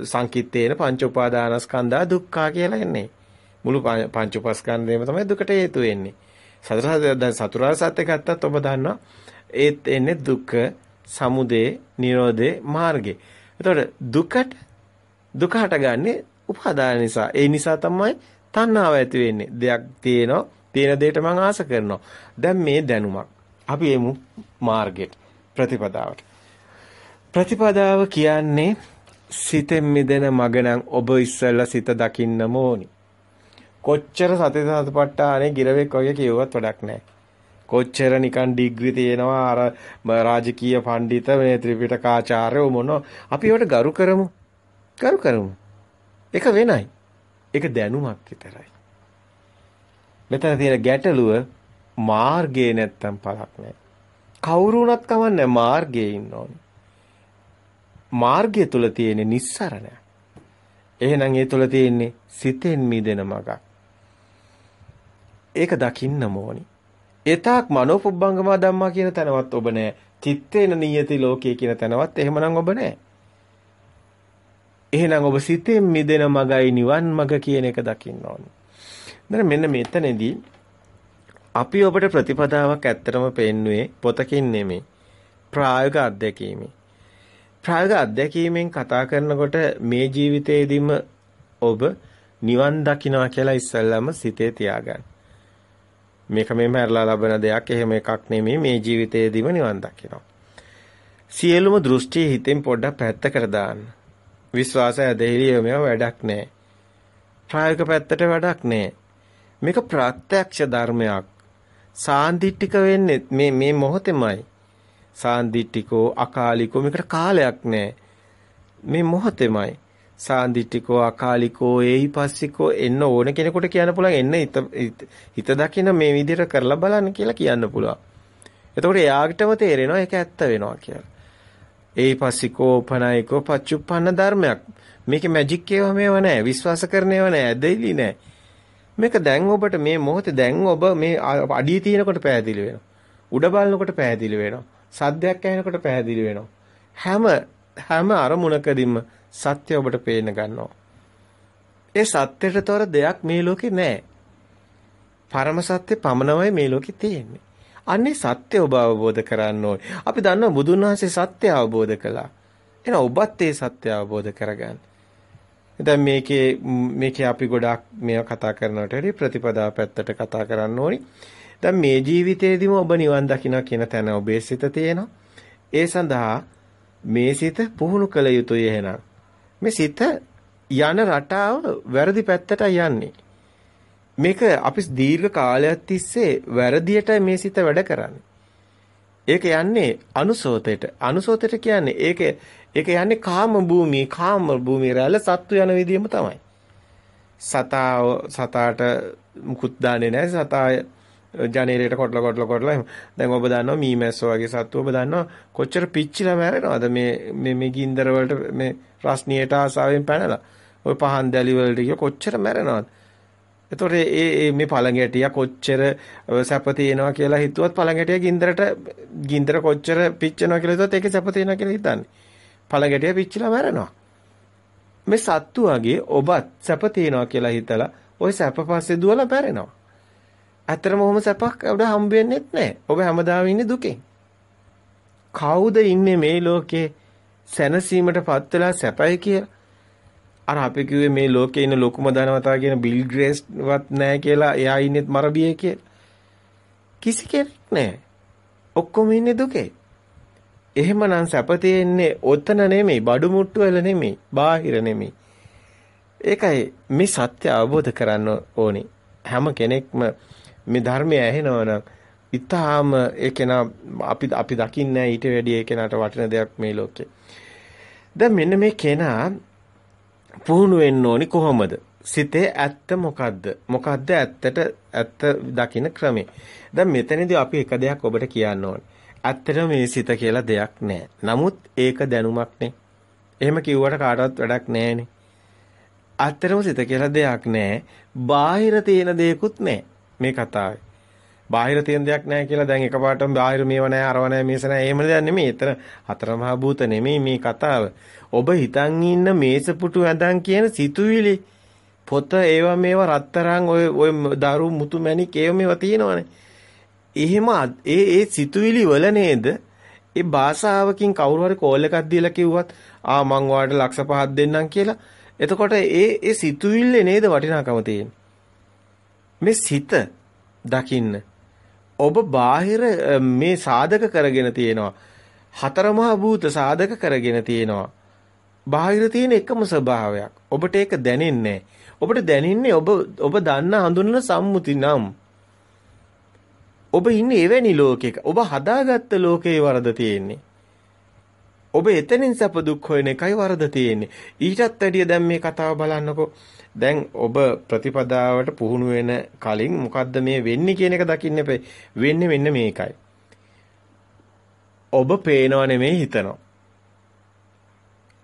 සංකිට්ඨේන පංච උපාදානස්කන්ධා දුක්ඛා කියලා එන්නේ. මුළු පංච උපස්කන්ධයම තමයි දුකට හේතු වෙන්නේ. සතර දැන් සතුරාර්ය සත්‍ය ගත්තත් ඔබ දන්නවා ඒත් එන්නේ දුක්ඛ, සමුදය, නිරෝධේ මාර්ගේ. එතකොට දුකට දුක හටගන්නේ උපාදාන නිසා. ඒ නිසා තමයි තණ්හාව ඇති වෙන්නේ. දෙයක් තියෙනවා, තියෙන දෙයට මම ආස කරනවා. දැන් මේ දැනුමක්. අපි එමු මාර්ගෙට. ප්‍රතිපදාවට. ප්‍රතිපදාව කියන්නේ සිතෙන් මිදෙන මග නම් ඔබ ඉස්සෙල්ලා සිත දකින්නම ඕනි. කොච්චර සති සතිපට්ඨානේ ගිරවෙක් වගේ කියුවත් වැඩක් නැහැ. කොච්චර නිකන් ඩිග්‍රී තියෙනවා අර රාජකීය පඬිත මේ ත්‍රිපිටකාචාර්ය මොන අපි ඒවට ගරු කරමු. ගරු කරමු. ඒක වෙනයි. ඒක දැනුමක් විතරයි. මෙතන තියෙන ගැටලුව මාර්ගයේ නැත්තම් පළක් නැහැ. කවුරු වුණත් කමන්නේ මාර්ගයේ ඉන්න ඕනේ. මාර්ගය තුල තියෙන නිස්සරණය. එහෙනම් ඒ තුල තියෙන්නේ සිතෙන් මිදෙන මගක්. ඒක දකින්න ඕනි. එතාක් මනෝපුබ්බංගම ධම්මා කියන තැනවත් ඔබ නැහැ. චිත්තේන නියති ලෝකේ කියන තැනවත් එහෙමනම් ඔබ නැහැ. එහෙනම් ඔබ සිතෙන් මිදෙන මගයි නිවන් මග කියන එක දකින්න ඕනි. දැන් මෙන්න මෙතනදී අපි ඔබට ප්‍රතිපදාවක් ඇත්තටම පෙන්නුවේ පොතකින් නෙමෙයි ප්‍රායෝගික අත්දැකීමෙන්. ප්‍රායෝගික අත්දැකීමෙන් කතා කරනකොට මේ ජීවිතේදීම ඔබ නිවන් දකින්නවා කියලා ඉස්සල්ලාම සිතේ තියාගන්න. මේක මේ මරලා ලබන දෙයක් එහෙම එකක් නෙමෙයි මේ ජීවිතයේදීම නිවන් දකින්නවා. සියලුම දෘෂ්ටි හිතෙන් පොඩ්ඩක් පැත්තකට දාන්න. විශ්වාසය ඇදහිලිය මේව වැඩක් නැහැ. ප්‍රායෝගික පැත්තට වැඩක් නැහැ. මේක ප්‍රත්‍යක්ෂ ධර්මයක්. සාන්දිටික වෙන්නේ මේ මේ මොහොතෙමයි. සාන්දිටිකෝ අකාලිකෝ මේකට කාලයක් නැහැ. මේ මොහොතෙමයි. සාන්දිටිකෝ අකාලිකෝ ඒයිපස්සිකෝ එන්න ඕන කෙනෙකුට කියන්න පුළුවන් එන්න හිත හිත දකින මේ විදිහට කරලා බලන්න කියලා කියන්න පුළුවන්. එතකොට එයාටම තේරෙනවා ඒක ඇත්ත වෙනවා කියලා. ඒයිපස්සිකෝ උපනායකෝ පච්චුප්පන්න ධර්මයක්. මේකේ මැජික් ඒවා මේවා නැහැ. විශ්වාස කරන ඒවා නැහැ. ඇදෙලි නැහැ. මේක දැන් ඔබට මේ මොහොතේ දැන් ඔබ මේ අඩිය තියෙනකොට පැහැදිලි වෙනවා. උඩ බලනකොට පැහැදිලි වෙනවා. සද්දයක් ඇහෙනකොට පැහැදිලි වෙනවා. හැම හැම අරමුණකදීම සත්‍ය ඔබට පේන්න ගන්නවා. ඒ සත්‍යයටතර දෙයක් මේ ලෝකේ නැහැ. පරම සත්‍ය පමණමයි මේ ලෝකේ තියෙන්නේ. අන්නේ සත්‍ය ඔබ අවබෝධ කරගන්න ඕනේ. අපි දන්නවා බුදුන් වහන්සේ සත්‍ය අවබෝධ කළා. එහෙනම් ඔබත් ඒ සත්‍ය අවබෝධ කරගන්න. දැන් මේකේ මේකේ අපි ගොඩාක් මේවා කතා කරනකොට හරි ප්‍රතිපදාව පැත්තට කතා කරන්න ඕනි. දැන් මේ ජීවිතේදීම ඔබ නිවන් දකින්න කියන තැන ඔබේ සිත තියෙනවා. ඒ සඳහා මේ සිත පුහුණු කළ යුතුය එහෙනම්. මේ සිත යන රටාව වැරදි පැත්තට යන්නේ. මේක අපි දීර්ඝ කාලයක් තිස්සේ වැරදියට මේ සිත වැඩ කරන්නේ. ඒක යන්නේ අනුසෝතයට. අනුසෝතයට කියන්නේ ඒක ඒක යන්නේ කාම භූමිය, කාම භූමිය රැළ සත්තු යන විදිහම තමයි. සතා සතාට මුකුත් දාන්නේ නැහැ. සතා ජනේලයට කොටල කොටල කොටල දැන් ඔබ දන්නවා මීමැස්සෝ වගේ සත්තු ඔබ දන්නවා කොච්චර පිච්චිලා මැරෙනවද මේ මේ මේ ගින්දර වලට මේ රස්නියට ආසාවෙන් පැනලා ওই පහන් දැලි වලට ගිය කොච්චර මැරෙනවද එතකොට ඒ මේ පළඟැටියා කොච්චර සැප තියෙනවා කියලා හිතුවත් පළඟැටියා ගින්දරට ගින්දර කොච්චර පිච්චෙනවා කියලා හිතුවත් ඒකේ සැප තියෙනවා කියලා හිතන්නේ. පළඟැටියා පිච්චිලා මැරෙනවා. මේ සත්තු වගේ ඔබත් සැප තියෙනවා කියලා හිතලා ওই සැප පස්සේ දුවලා මැරෙනවා. ඇත්තටම ඔහොම සැපක් උඩ හම්බ වෙන්නේත් නැහැ. ඔබ හැමදාම ඉන්නේ දුකෙන්. කවුද ඉන්නේ මේ ලෝකේ සැනසීමටපත් වෙලා සැපයි කියලා? අර අපි කිව්වේ මේ ලෝකේ ඉන්න ලොකුම ධනවතා කියන බිල් ග්‍රේස්වත් නැහැ කියලා එයා ඉන්නේත් මරබියේ කියලා. කිසි කෙනෙක් නැහැ. ඔක්කොම ඉන්නේ දුකේ. එහෙමනම් සැප තියෙන්නේ ඔතන නෙමෙයි, බඩු මුට්ටු වල නෙමෙයි, බාහිර නෙමෙයි. ඒකයි මේ සත්‍ය අවබෝධ කරන්න ඕනේ. හැම කෙනෙක්ම මේ ධර්මය ඇහෙනවනම් ඊටාම ඒකේන අපි අපි දකින්නේ ඊට වැඩි ඒකේනට වටින දෙයක් මේ ලෝකේ. දැන් මෙන්න මේ කෙනා පුහුණු වෙන්න ඕනි කොහොමද? සිතේ ඇත්ත මොකද්ද? මොකද්ද ඇත්තට ඇත්ත දකින්න ක්‍රමය. දැන් මෙතනදී අපි එක දෙයක් ඔබට කියන්න ඕනේ. ඇත්තට මේ සිත කියලා දෙයක් නැහැ. නමුත් ඒක දැනුමක්නේ. එහෙම කිව්වට කාටවත් වැඩක් නැහැනේ. ඇත්තටම සිත කියලා දෙයක් නැහැ. බාහිර තියෙන දෙයක්වත් නැහැ. මේ කතාවේ. බාහිර තියෙන දෙයක් නැහැ කියලා දැන් එකපාරටම බාහිර මේව නැහැ අරව නැහැ මේස නැහැ එහෙම දෙයක් නෙමෙයි. එතන හතර මහා භූත නෙමෙයි මේ කතාව. ඔබ හිතන් ඉන්න මේසපුටු ඇඳන් කියන සිතුවිලි පොත ඒවා මේවා රත්තරන් ඔය ඔය දරු මුතු මැණික් ඒව මේවා තියෙනවනේ. එහෙම ඒ ඒ සිතුවිලි වල නේද ඒ භාෂාවකින් කවුරු හරි කෝල් එකක් දීලා කිව්වත් ආ මං ඔයාලට ලක්ෂ පහක් දෙන්නම් කියලා. එතකොට ඒ ඒ සිතුවිල්ලේ නේද වටිනාකම තියෙන්නේ. මේ සිත දකින්න ඔබ බාහිර මේ සාධක කරගෙන තියෙනවා. හතරමහා භූත සාධක කරගෙන තියෙනවා. බාහිර තියෙන එකම ස්වභාවයක්. ඔබට ඒක දැනෙන්නේ ඔබට දැනෙන්නේ ඔබ ඔබ දන්න හඳුනන සම්මුති නම්. ඔබ ඉන්නේ එවැනි ලෝකයක. ඔබ හදාගත්ත ලෝකේ වරද තියෙන්නේ. ඔබ එතනින් සැප දුක් හොයන එකයි වරද තියෙන්නේ. ඊටත් වැඩිය දැන් මේ කතාව බලන්නකෝ. දැන් ඔබ ප්‍රතිපදාවට පුහුණු වෙන කලින් මොකද්ද මේ වෙන්නේ කියන එක දකින්න එපේ. වෙන්නේ මෙන්න මේකයි. ඔබ පේනව නෙමෙයි හිතනවා.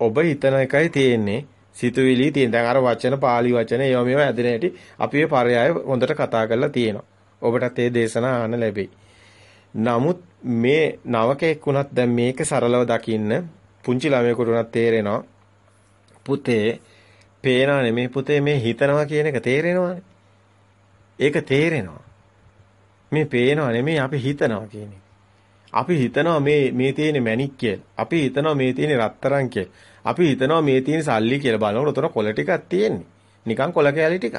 ඔබ හිතන එකයි තියෙන්නේ. සිතුවිලි තියෙන. දැන් අර වචන පාලි වචන ඒවා මේවා ඇදෙන හැටි අපි මේ පරයය හොඳට කතා කරලා තියෙනවා. ඔබටත් මේ දේශනා අහන්න ලැබෙයි. නමුත් මේ නවකෙක් වුණත් දැන් මේක සරලව දකින්න පුංචි ළමයෙකුට උනත් තේරෙනවා. පුතේ පේනා නෙමේ පුතේ මේ හිතනවා කියන එක තේරෙනවානේ. ඒක තේරෙනවා. මේ පේනවා නෙමේ අපි හිතනවා කියන එක. අපි හිතනවා මේ මේ තියෙන මැණික් කියලා. අපි හිතනවා මේ තියෙන රත්තරන් කියලා. අපි හිතනවා මේ තියෙන සල්ලි කියලා බලනකොට උතන කොළ ටිකක් තියෙන්නේ. නිකන් කොල කෑලි ටිකක්.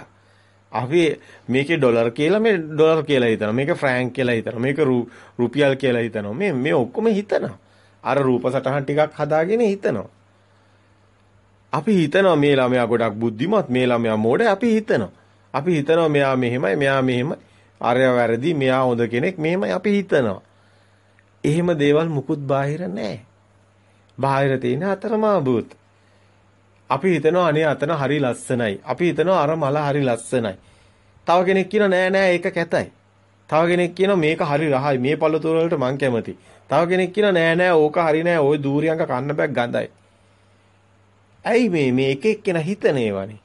අපි මේකේ ඩොලර් කියලා මේ ඩොලර් කියලා හිතනවා. මේක ෆ්‍රෑන්ක් කියලා හිතනවා. මේක රුපියල් කියලා හිතනවා. මේ මේ ඔක්කොම හිතනවා. අර රූප සටහන් ටිකක් හදාගෙන හිතනවා. අපි හිතනවා මේ ළමයා ගොඩක් බුද්ධිමත් මේ ළමයා මෝඩයි අපි හිතනවා. අපි හිතනවා මෙයා මෙහෙමයි මෙයා මෙහෙමයි. අරයා වැරදි මෙයා හොඳ කෙනෙක් මෙහෙමයි අපි හිතනවා. එහෙම දේවල් මුකුත් බාහිර නැහැ. බාහිර තියෙන අතරමා භූත. අපි හිතනවා අනේ අතන හරි ලස්සනයි. අපි හිතනවා අර මල හරි ලස්සනයි. තව කෙනෙක් කියනවා නෑ නෑ ඒක කැතයි. තව කෙනෙක් කියනවා මේක හරි රහයි. මේ පළතුරු වලට මං කැමති. තව කෙනෙක් කියනවා නෑ නෑ ඕක හරි නෑ. ওই දූරියංග කන්න බෑ ගඳයි. ඇයි මේ මේ එක එක්කෙනා හිතන ඒවානේ.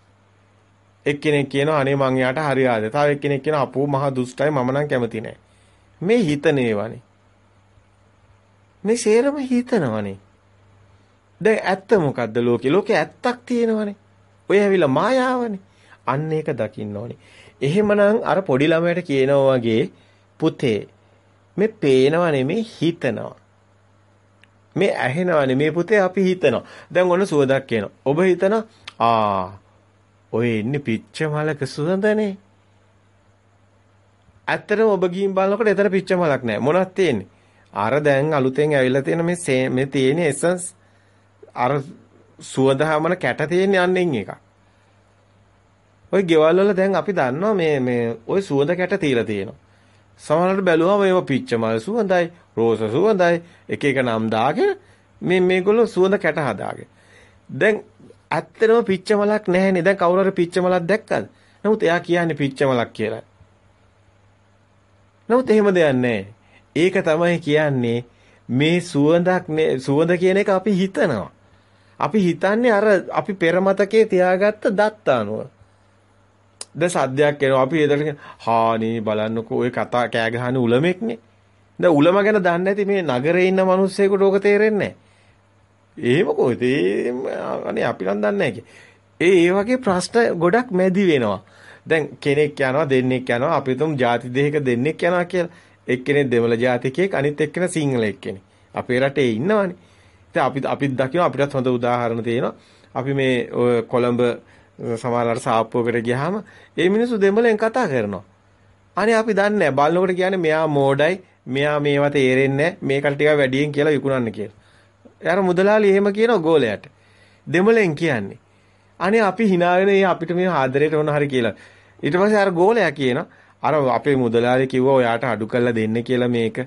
එක්කෙනෙක් කියනවා අනේ මං එයාට හරි ආද. තව එක්කෙනෙක් කියනවා අපෝ මහ දුෂ්ටයි මම නම් කැමති නෑ. මේ හිතන ඒවානේ. මේ සේරම හිතනවනේ. දැන් ඇත්ත මොකද්ද ලෝකේ? ලෝකේ ඇත්තක් තියෙනවනේ. ඔය ඇවිල්ලා මායාවනේ. අන්න ඒක දකින්න ඕනේ. එහෙමනම් අර පොඩි ළමයට කියනවා වගේ පුතේ මේ පේනව නෙමේ හිතනවා. මේ ඇහෙනව නෙමේ පුතේ අපි හිතනවා. දැන් ඔන්න සුවඳක් කියනවා. ඔබ හිතනවා ආ ඔය ඉන්නේ පිච්ච මලක සුවඳනේ. ඇත්තටම ඔබ ගිහින් බලනකොට එතන පිච්ච මලක් නැහැ. මොනවද තියෙන්නේ? අර දැන් අලුතෙන් ඇවිල්ලා තියෙන මේ මේ තියෙන එසන්ස් අර සුවඳ හැමන කැට තියෙන යන්නෙන් එකක්. ওই ගෙවල් වල දැන් අපි දන්නවා මේ මේ ওই සුවඳ කැට තියලා තියෙනවා. සමහරවිට බැලුවම ඒව පිච්ච මල් සුවඳයි, රෝස සුවඳයි, එක එක නම් දාගෙන මේ මේගොල්ලෝ සුවඳ කැට හදාගෙන. දැන් ඇත්තටම පිච්ච මලක් නැහැනේ. දැන් කවුරු හරි පිච්ච මලක් දැක්කද? නමුත් එයා කියන්නේ පිච්ච මලක් කියලා. නමුත් එහෙම දෙයක් නැහැ. ඒක තමයි කියන්නේ මේ සුවඳක් සුවඳ කියන එක අපි හිතනවා. අපි හිතන්නේ අර අපි පෙර මතකයේ තියාගත්ත දත්ත අනුව. දැන් සද්දයක් එනවා අපි එදට හානේ බලන්නකෝ ඔය කතා කෑ ගහන උලමෙක්නේ. දැන් උලම ගැන දන්නේ නැති මේ නගරේ ඉන්න මිනිස්සෙකුට ඕක තේරෙන්නේ නැහැ. එහෙම කොහෙද? අනේ අපි නම් දන්නේ නැහැ ඒ ඒ වගේ ප්‍රශ්න ගොඩක් මැදි වෙනවා. දැන් කෙනෙක් යනවා දෙන්නෙක් යනවා අපි තුම් ಜಾති දෙකක දෙන්නෙක් යනවා කියලා. එක්කෙනෙක් දෙමළ ජාතිකයෙක් අනිත් එක්කෙනා සිංහල එක්කෙනෙක්. අපේ රටේ ඉන්නවනේ. ඉතින් අපි අපිත් දකිනවා අපිටත් හොඳ උදාහරණ තියෙනවා. අපි මේ ඔය කොළඹ සමහරවල් සාප්පුවකට ගියාම ඒ මිනිස්සු දෙමළෙන් කතා කරනවා. අනේ අපි දන්නේ නැහැ. බලනකොට කියන්නේ මෙයා මෝඩයි, මෙයා මේවා තේරෙන්නේ නැහැ, මේකට ටිකක් වැඩියෙන් කියලා විකුණන්න කියලා. යාර මුදලාලි එහෙම කියනවා ගෝලයට. දෙමළෙන් කියන්නේ. අනේ අපි hinaගෙන අපිට මේ ආදරයට ඕන හරි කියලා. ඊට පස්සේ අර ගෝලයා කියනවා අර අපේ මුදලාලි කිව්වා ඔයාට අඩු කරලා දෙන්න කියලා මේක.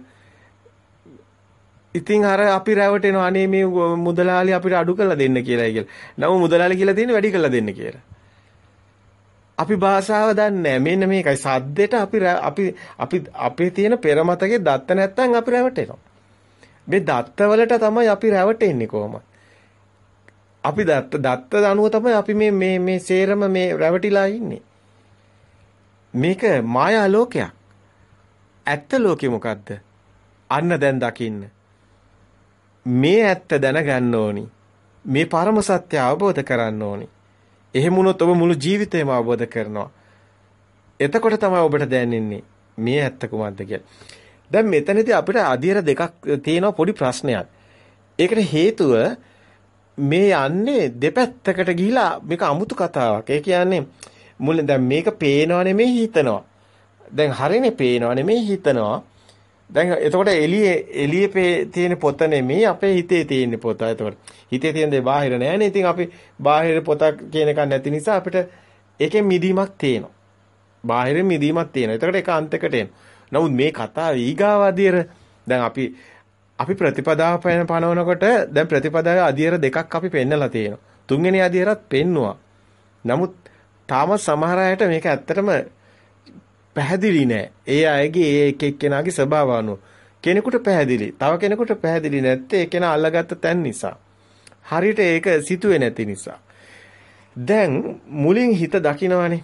ඉතින් අර අපි රැවටෙනවා අනේ මේ මුදලාලි අපිට අඩු කරලා දෙන්න කියලායි කියලා. නමුත් මුදලාලි කියලා තියෙන්නේ වැඩි කරලා දෙන්න කියලා. අපි භාෂාව දන්නේ මෙන්න මේකයි සද්දෙට අපි අපි අපි අපේ තියෙන පෙරමතකේ දත්ත නැත්තම් අපි රැවටෙනවා. මේ දත්තවලට තමයි අපි රැවටෙන්නේ කොහොමද? අපි දත්ත දත්ත අනුව තමයි අපි මේ මේ මේ සේරම මේ රැවටිලා ඉන්නේ. මේක මායා ලෝකයක්. ඇත්ත ලෝකෙ මොකද්ද? අන්න දැන් දකින්න. මේ ඇත්ත දැනගන්න ඕනි. මේ පරම සත්‍ය අවබෝධ කරන්න ඕනි. එහෙම වුණොත් ඔබ මුළු ජීවිතේම අවබෝධ කරනවා. එතකොට තමයි ඔබට දැනෙන්නේ මේ ඇත්ත කුමක්ද කියලා. දැන් මෙතනදී අපිට අධීර දෙකක් තියෙනවා පොඩි ප්‍රශ්නයක්. ඒකට හේතුව මේ යන්නේ දෙපැත්තකට ගිහිලා මේක අමුතු කතාවක්. ඒ කියන්නේ මුලින් දැන් මේක පේනව නෙමෙයි හිතනවා. දැන් හරිනේ පේනව නෙමෙයි හිතනවා. දැන් එතකොට එළියේ එළියේ තියෙන පොත නෙමෙයි අපේ හිතේ තියෙන පොත. එතකොට හිතේ තියෙන දේ බාහිර නෑනේ. ඉතින් අපි බාහිර පොතක් කියන එකක් නැති නිසා අපිට ඒකෙන් මිදීමක් තියෙනවා. බාහිරින් මිදීමක් තියෙනවා. එතකොට ඒක අන්තයකට එනවා. නමුත් මේ කතාව ඊගාව අධියර දැන් අපි අපි ප්‍රතිපදාව පනවනකොට දැන් ප්‍රතිපදාවේ අධියර දෙකක් අපි පෙන්නලා තියෙනවා. තුන්වෙනි අධියරත් පෙන්නවා. නමුත් තාම සමහර අයට මේක ඇත්තටම පැහැදිලි නෑ. ඒ අයගේ ඒ එක එක්කෙනාගේ ස්වභාව අනුව. කෙනෙකුට පැහැදිලි. තව කෙනෙකුට පැහැදිලි නැත්තේ ඒ කෙනා අල්ලගත්ත තැන් නිසා. හරියට ඒක සිතුවේ නැති නිසා. දැන් මුලින් හිත දකිනවනේ.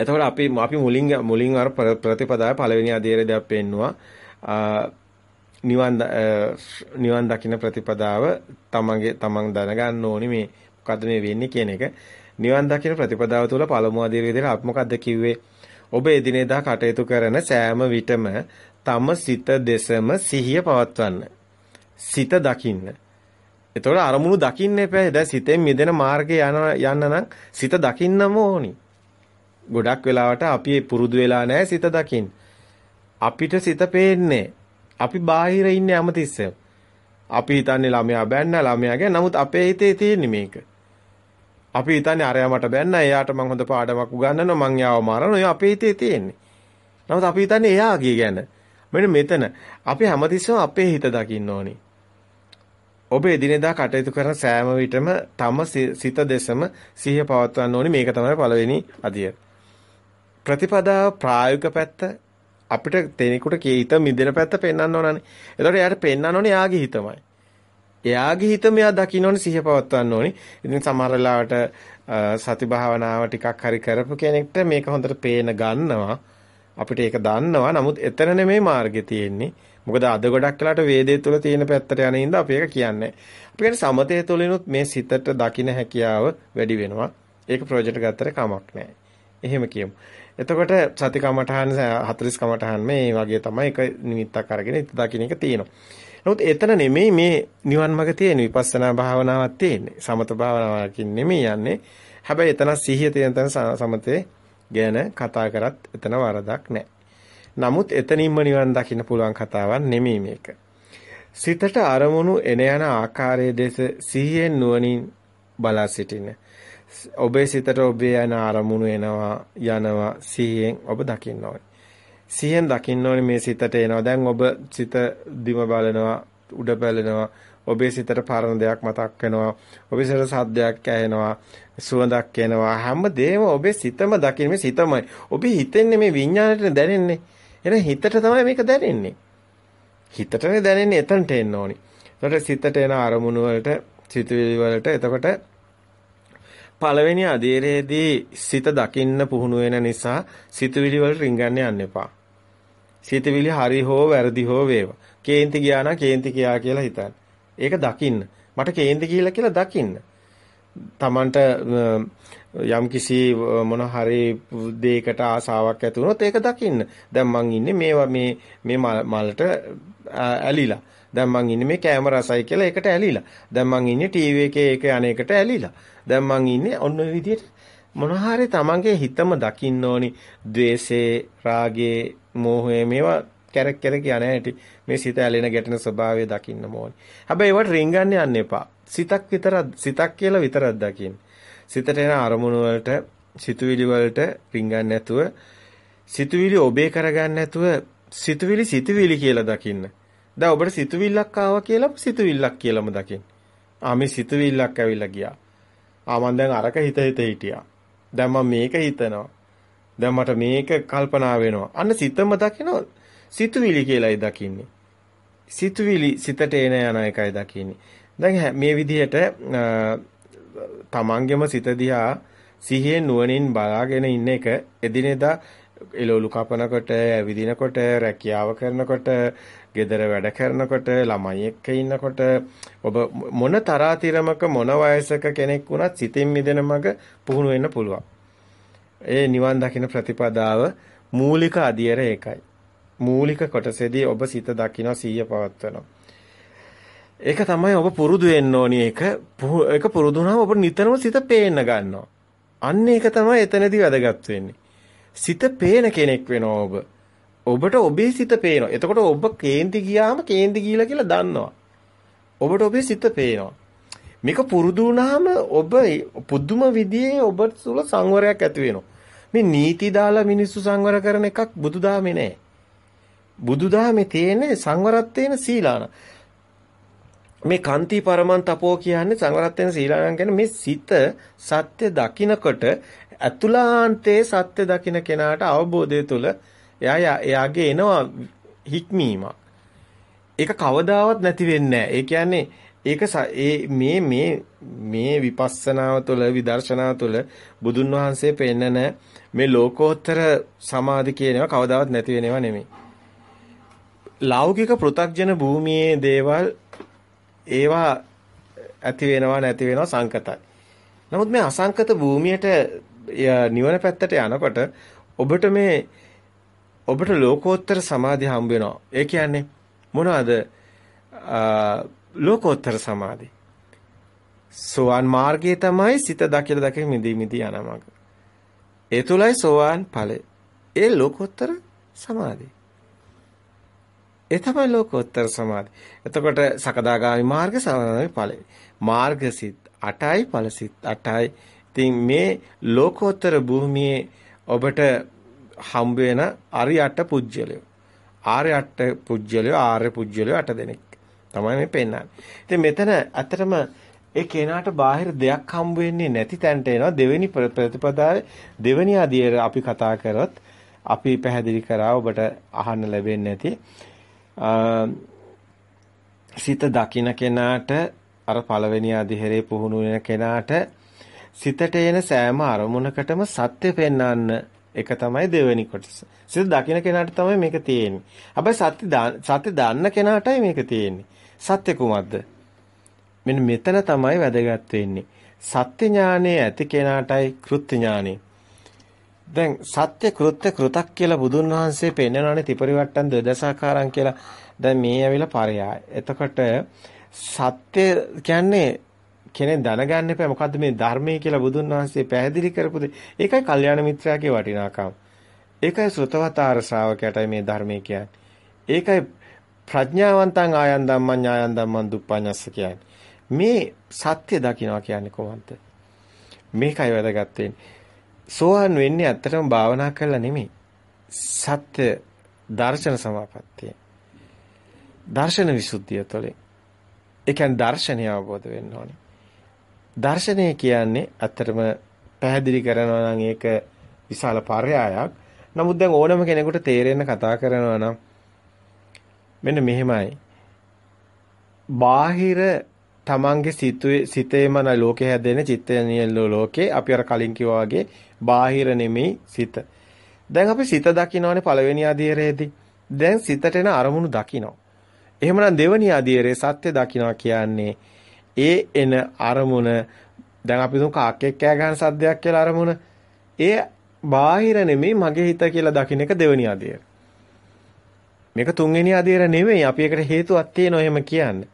එතකොට අපි අපි මුලින් මුලින් අර ප්‍රතිපදාවේ පළවෙනි අධීරයක් පෙන්නවා. නිවන් නිවන් දකින්න ප්‍රතිපදාව තමන්ගේ තමන් දැනගන්න ඕනි මේ මොකද්ද මේ වෙන්නේ කියන එක. නිවන් දකින ප්‍රතිපදාව තුළ පළමු අධීර විදිහට අප මොකද්ද කිව්වේ? ඔබ එදිනෙදා කටයුතු කරන සෑම විටම තම සිත දෙසම සිහිය පවත්වන්න. සිත දකින්න. එතකොට අරමුණු දකින්න එපා. දැන් සිතෙන් මිදෙන මාර්ගේ යන යන්න නම් සිත දකින්නම ඕනි. ගොඩක් වෙලාවට අපි පුරුදු වෙලා නැහැ සිත දකින්න. අපිට සිත පේන්නේ. අපි බාහිර ඉන්නේ හැමතිස්සෙම. අපි හිතන්නේ ළමයා බැන්න ළමයා ගැන. නමුත් අපේ හිතේ තියෙන්නේ මේක. අපි හිතන්නේ අරයා මට බැන්න එයාට මං හොඳ පාඩමක් උගන්වනවා මං යාව මරනවා. ඒ අපේ හිතේ තියෙන්නේ. නමුත් අපි හිතන්නේ එයාගේ ගැන. මෙන්න මෙතන අපි හැමතිස්සෙම අපේ හිත දකින්න ඕනේ. ඔබ එදිනෙදා කටයුතු කරන සෑම විටම තම සිත දෙසම සිහිය පවත්වන්න ඕනේ මේක තමයි පළවෙනි අදිය. ප්‍රතිපදාව ප්‍රායෝගික පැත්ත අපිට තෙනෙකුට හිත මිදෙන පැත්ත පෙන්වන්න ඕනනේ. එතකොට එයාට පෙන්වන්න ඕනේ එයාගේ හිතමයි. එයාගේ හිත මෙයා දකින්න ඕනේ සිහිය පවත්වන්න ඕනේ. ඉතින් සමහර වෙලාවට සති භාවනාව ටිකක් හරි කරපු කෙනෙක්ට මේක හොඳට පේන ගන්නවා. අපිට ඒක දන්නවා. නමුත් එතන නෙමෙයි මාර්ගය තියෙන්නේ. මොකද අද ගොඩක් වෙලාට වේදේ තුල තියෙන පැත්තට යන ඉඳ අපි ඒක කියන්නේ. අපි කියන්නේ සමතේ තුලිනුත් මේ සිතට දකින්න හැකියාව වැඩි වෙනවා. ඒක ප්‍රොජෙක්ට් ගත්තට කමක් නැහැ. එහෙම කියමු. එතකොට සති කමඨහන් 40 කමඨහන් මේ වගේ තමයි එක නිමිත්තක් අරගෙන හිත දකින්න එක තියෙනවා. නමුත් එතන නෙමෙයි මේ නිවන් මඟ තියෙන විපස්සනා භාවනාවක් තියෙන්නේ. සමත භාවනාවකින් නෙමෙයි යන්නේ. හැබැයි එතන සිහිය තියෙන තැන සමතේ ගැන කතා කරත් එතන වරදක් නැහැ. නමුත් එතනින්ම නිවන් දකින්න පුළුවන් කතාවක් නෙමෙයි මේක. සිතට අරමුණු එන යන ආකාරයේ දෙස සිහියෙන් නුවණින් බලා සිටින්න. ඔබේ සිතට ඔබේ යන අරමුණු එනවා යනවා සිහියෙන් ඔබ දකින්න ඕනේ. සිහියෙන් දකින්න ඕනේ මේ සිතට එනවා. දැන් ඔබ සිත දිම බලනවා, උඩ බැලෙනවා. ඔබේ සිතට පරණ දෙයක් මතක් වෙනවා. ඔබේ සිතට සද්දයක් ඇහෙනවා. සුවඳක් එනවා. හැමදේම ඔබේ සිතම දකින්න මේ සිතමයි. ඔබේ හිතෙන්නේ මේ විඤ්ඤාණයට දැනෙන්නේ. එහෙනම් හිතට තමයි මේක දැනෙන්නේ. හිතටනේ දැනෙන්නේ එතනට එන්න ඕනි. එතකොට සිතට එන අරමුණු වලට, සිතුවිලි වලට එතකොට පළවෙනි අධීරයේදී සිත දකින්න පුහුණු වෙන නිසා සිතුවිලි වලට රිංගන්න යන්න එපා. සිතුවිලි හරි හෝ වැරදි හෝ වේවා. කේන්ති ගියා නම් කේන්ති කියා කියලා හිතන්න. ඒක දකින්න. මට කේන්ති කියලා කියලා දකින්න. Tamanට යම්කිසි මොන හරි දෙයකට ආසාවක් ඇති වුණොත් ඒක දකින්න. දැන් මං ඉන්නේ මේවා මේ මේ මලට ඇලිලා. දැන් මං ඉන්නේ මේ කැමරා රසයි කියලා ඒකට ඇලිලා. දැන් මං ඉන්නේ ටීවී එකේ ඒක අනේකට ඇලිලා. දැන් මං ඉන්නේ ඔන්න ඔය විදිහට මොන හරි තමන්ගේ හිතම දකින්න ඕනි. ද්වේෂේ, රාගේ, මෝහය මේවා කැරක් කැරක් යන හැටි මේ සිත ඇලෙන ගැටෙන ස්වභාවය දකින්න ඕනි. හැබැයි ඒවට රින්ගන්න යන්න එපා. සිතක් විතරක් සිතක් කියලා විතරක් දකින්න. සිතට එන අරමුණු වලට සිතුවිලි වලට රිංගන්නේ නැතුව සිතුවිලි ඔබේ කරගන්න නැතුව සිතුවිලි සිතුවිලි කියලා දකින්න. දැන් ඔබට සිතුවිල්ලක් ආවා කියලා සිතුවිල්ලක් කියලාම දකින්න. ආ මේ සිතුවිල්ලක් ඇවිල්ලා ගියා. ආ මම දැන් අරක හිත හිත හිටියා. දැන් මම මේක හිතනවා. දැන් මට මේක කල්පනා වෙනවා. අන්න සිතම දකිනවා. සිතුවිලි කියලායි දකින්නේ. සිතුවිලි සිතට එන යන එකයි දකින්නේ. දැන් මේ විදිහට තමන්ගෙම සිත දිහා සිහියෙන් නුවණින් බලාගෙන ඉන්න එක එදිනෙදා එළවලු කපනකොට, ඇවිදිනකොට, රැකියාව කරනකොට, ගෙදර වැඩ කරනකොට, ළමයි එක්ක ඉන්නකොට ඔබ මොන තරාතිරමක මොන වයසක කෙනෙක් වුණත් සිතින් මිදෙන මඟ පුහුණු වෙන්න පුළුවන්. ඒ නිවන් දකින්න ප්‍රතිපදාව මූලික අධියර ඒකයි. මූලික කොටසේදී ඔබ සිත දකින්න සිහිය පවත්වනවා. ඒක තමයි ඔබ පුරුදු වෙන්න ඕනි ඒක. ඒක පුරුදු වුණාම ඔබ නිතරම සිත පේන්න ගන්නවා. අන්න ඒක තමයි එතනදී වැදගත් වෙන්නේ. සිත පේන කෙනෙක් වෙනවා ඔබ. ඔබට ඔබේ සිත පේනවා. එතකොට ඔබ කේන්ති ගියාම කේන්ති ගිහිලා කියලා දන්නවා. ඔබට ඔබේ සිත පේනවා. මේක පුරුදු වුණාම ඔබ පුදුම විදිහේ ඔබ තුළ සංවරයක් ඇති වෙනවා. මේ නීති දාලා මිනිස්සු සංවර කරන එකක් බුදුදහමේ නෑ. බුදුදහමේ තියෙන්නේ සංවරත්වේන සීලාන. මේ කාන්ති පරමන් තපෝ කියන්නේ සංවරත් වෙන සීලායන් කියන්නේ මේ සිත සත්‍ය දකිනකොට අතුලාන්තයේ සත්‍ය දකින කෙනාට අවබෝධය තුළ එයා එයාගේ එනවා හික්මීමක්. ඒක කවදාවත් නැති වෙන්නේ ඒ කියන්නේ ඒක ඒ මේ මේ මේ විපස්සනාව තුළ විදර්ශනාව තුළ බුදුන් වහන්සේ පෙන්නන මේ ලෝකෝත්තර සමාධි කියනවා කවදාවත් නැති වෙනව නෙමෙයි. ලෞකික පෘ탁ජන භූමියේ දේවල් ඒවා ඇති වෙනවා නැති වෙනවා සංකතයි. නමුත් මේ අසංකත භූමියට නිවන පැත්තට යනකොට ඔබට මේ ඔබට ලෝකෝත්තර සමාධිය හම්බ වෙනවා. ඒ කියන්නේ මොනවද? ලෝකෝත්තර සමාධි. සෝවාන් මාර්ගයේ තමයි සිත දකිල දකිල මිදී මිදී යනමඟ. ඒ තුලයි සෝවාන් ඵලය. ඒ ලෝකෝත්තර සමාධිය. ඒ තමයි ලෝකෝත්තර සමාධිය. එතකොට සකදාගාමි මාර්ග සමාධි ඵලය. මාර්ගසිත 8යි ඵලසිත 8යි. ඉතින් මේ ලෝකෝත්තර භූමියේ ඔබට හම්බ වෙන අරියට පුජ්‍යලය. ආර්යයට පුජ්‍යලය ආර්ය පුජ්‍යලය 8 දෙනෙක්. තමයි මේ පෙන්වන්නේ. ඉතින් මෙතන ඇත්තටම ඒ කෙනාට බාහිර දෙයක් හම්බ වෙන්නේ නැති තැනට එනවා දෙවෙනි ප්‍රතිපදාවේ දෙවෙනි අදියර අපි කතා කරොත් අපි පැහැදිලි කරා ඔබට අහන්න ලැබෙන්නේ නැති සිත දකින්න කෙනාට අර පළවෙනි අධිහෙරේ පුහුණු වෙන කෙනාට සිතට එන සෑම අරමුණකටම සත්‍ය පෙන්වන්න එක තමයි දෙවෙනි කොටස. සිත දකින්න කෙනාට තමයි මේක තියෙන්නේ. හැබැයි සත්‍ය සත්‍ය දන්න කෙනාටයි මේක තියෙන්නේ. සත්‍ය කුමක්ද? මෙන්න මෙතන තමයි වැදගත් වෙන්නේ. සත්‍ය ඥානයේ ඇති කෙනාටයි කෘත්‍ය ඥානෙ. දැන් සත්‍ය කෘත්‍ය කෘතක් කියලා බුදුන් වහන්සේ පෙන්නනවානේ ත්‍රිපරිවට්ටන් දෙදසාකාරම් කියලා. දැන් මේ ඇවිල්ලා පරයය. එතකොට සත්‍ය කියන්නේ කෙනෙක් දැනගන්න එපා මොකද්ද මේ ධර්මයේ කියලා බුදුන් වහන්සේ පැහැදිලි කරපු දේ. ඒකයි කල්යාණ මිත්‍රාගේ වටිනාකම. ඒකයි ශ්‍රතවතාර ශ්‍රාවකයටයි මේ ධර්මයේ කියන්නේ. ඒකයි ප්‍රඥාවන්තං ආයන් ධම්මං ඥායන් ධම්මං දුප්පඤ්ඤස්ස කියන්නේ. මේ සත්‍ය දකින්නවා කියන්නේ කොහොමද? මේකයි වැදගත් වෙන්නේ. සෝවන් වෙන්නේ ඇත්තටම භාවනා කරලා නෙමෙයි. සත්‍ය දර්ශන සමාපත්තිය. දර්ශන විසුද්ධිය තුළින්. ඒ කියන්නේ දර්ශනය අවබෝධ වෙන්න ඕනේ. දර්ශනය කියන්නේ ඇත්තටම පැහැදිලි කරනවා නම් ඒක විශාල පරයයක්. නමුත් දැන් ඕනම කෙනෙකුට තේරෙන්න කතා කරනවා නම් මෙන්න මෙහෙමයි. බාහිර තමන්ගේ සිතුවේ සිතේම ලෝකේ හැදෙන චිත්තනියල ලෝකේ අපි අර කලින් කිව්වා වගේ බාහිර නෙමෙයි සිත. දැන් අපි සිත දකින්නවනේ පළවෙනි අධීරයේදී. දැන් සිතට එන අරමුණු දකින්න. එහෙමනම් දෙවෙනි අධීරයේ සත්‍ය දකින්නවා කියන්නේ ඒ එන අරමුණ දැන් අපි තුන් කාක්කෙක් කෑ ගන්න සද්දයක් කියලා අරමුණ ඒ බාහිර නෙමෙයි මගේ හිත කියලා දකින්න එක දෙවෙනි අධීර. මේක තුන්වෙනි අධීර නෙමෙයි අපි ඒකට හේතුවක් තියෙනවා එහෙම කියන්නේ.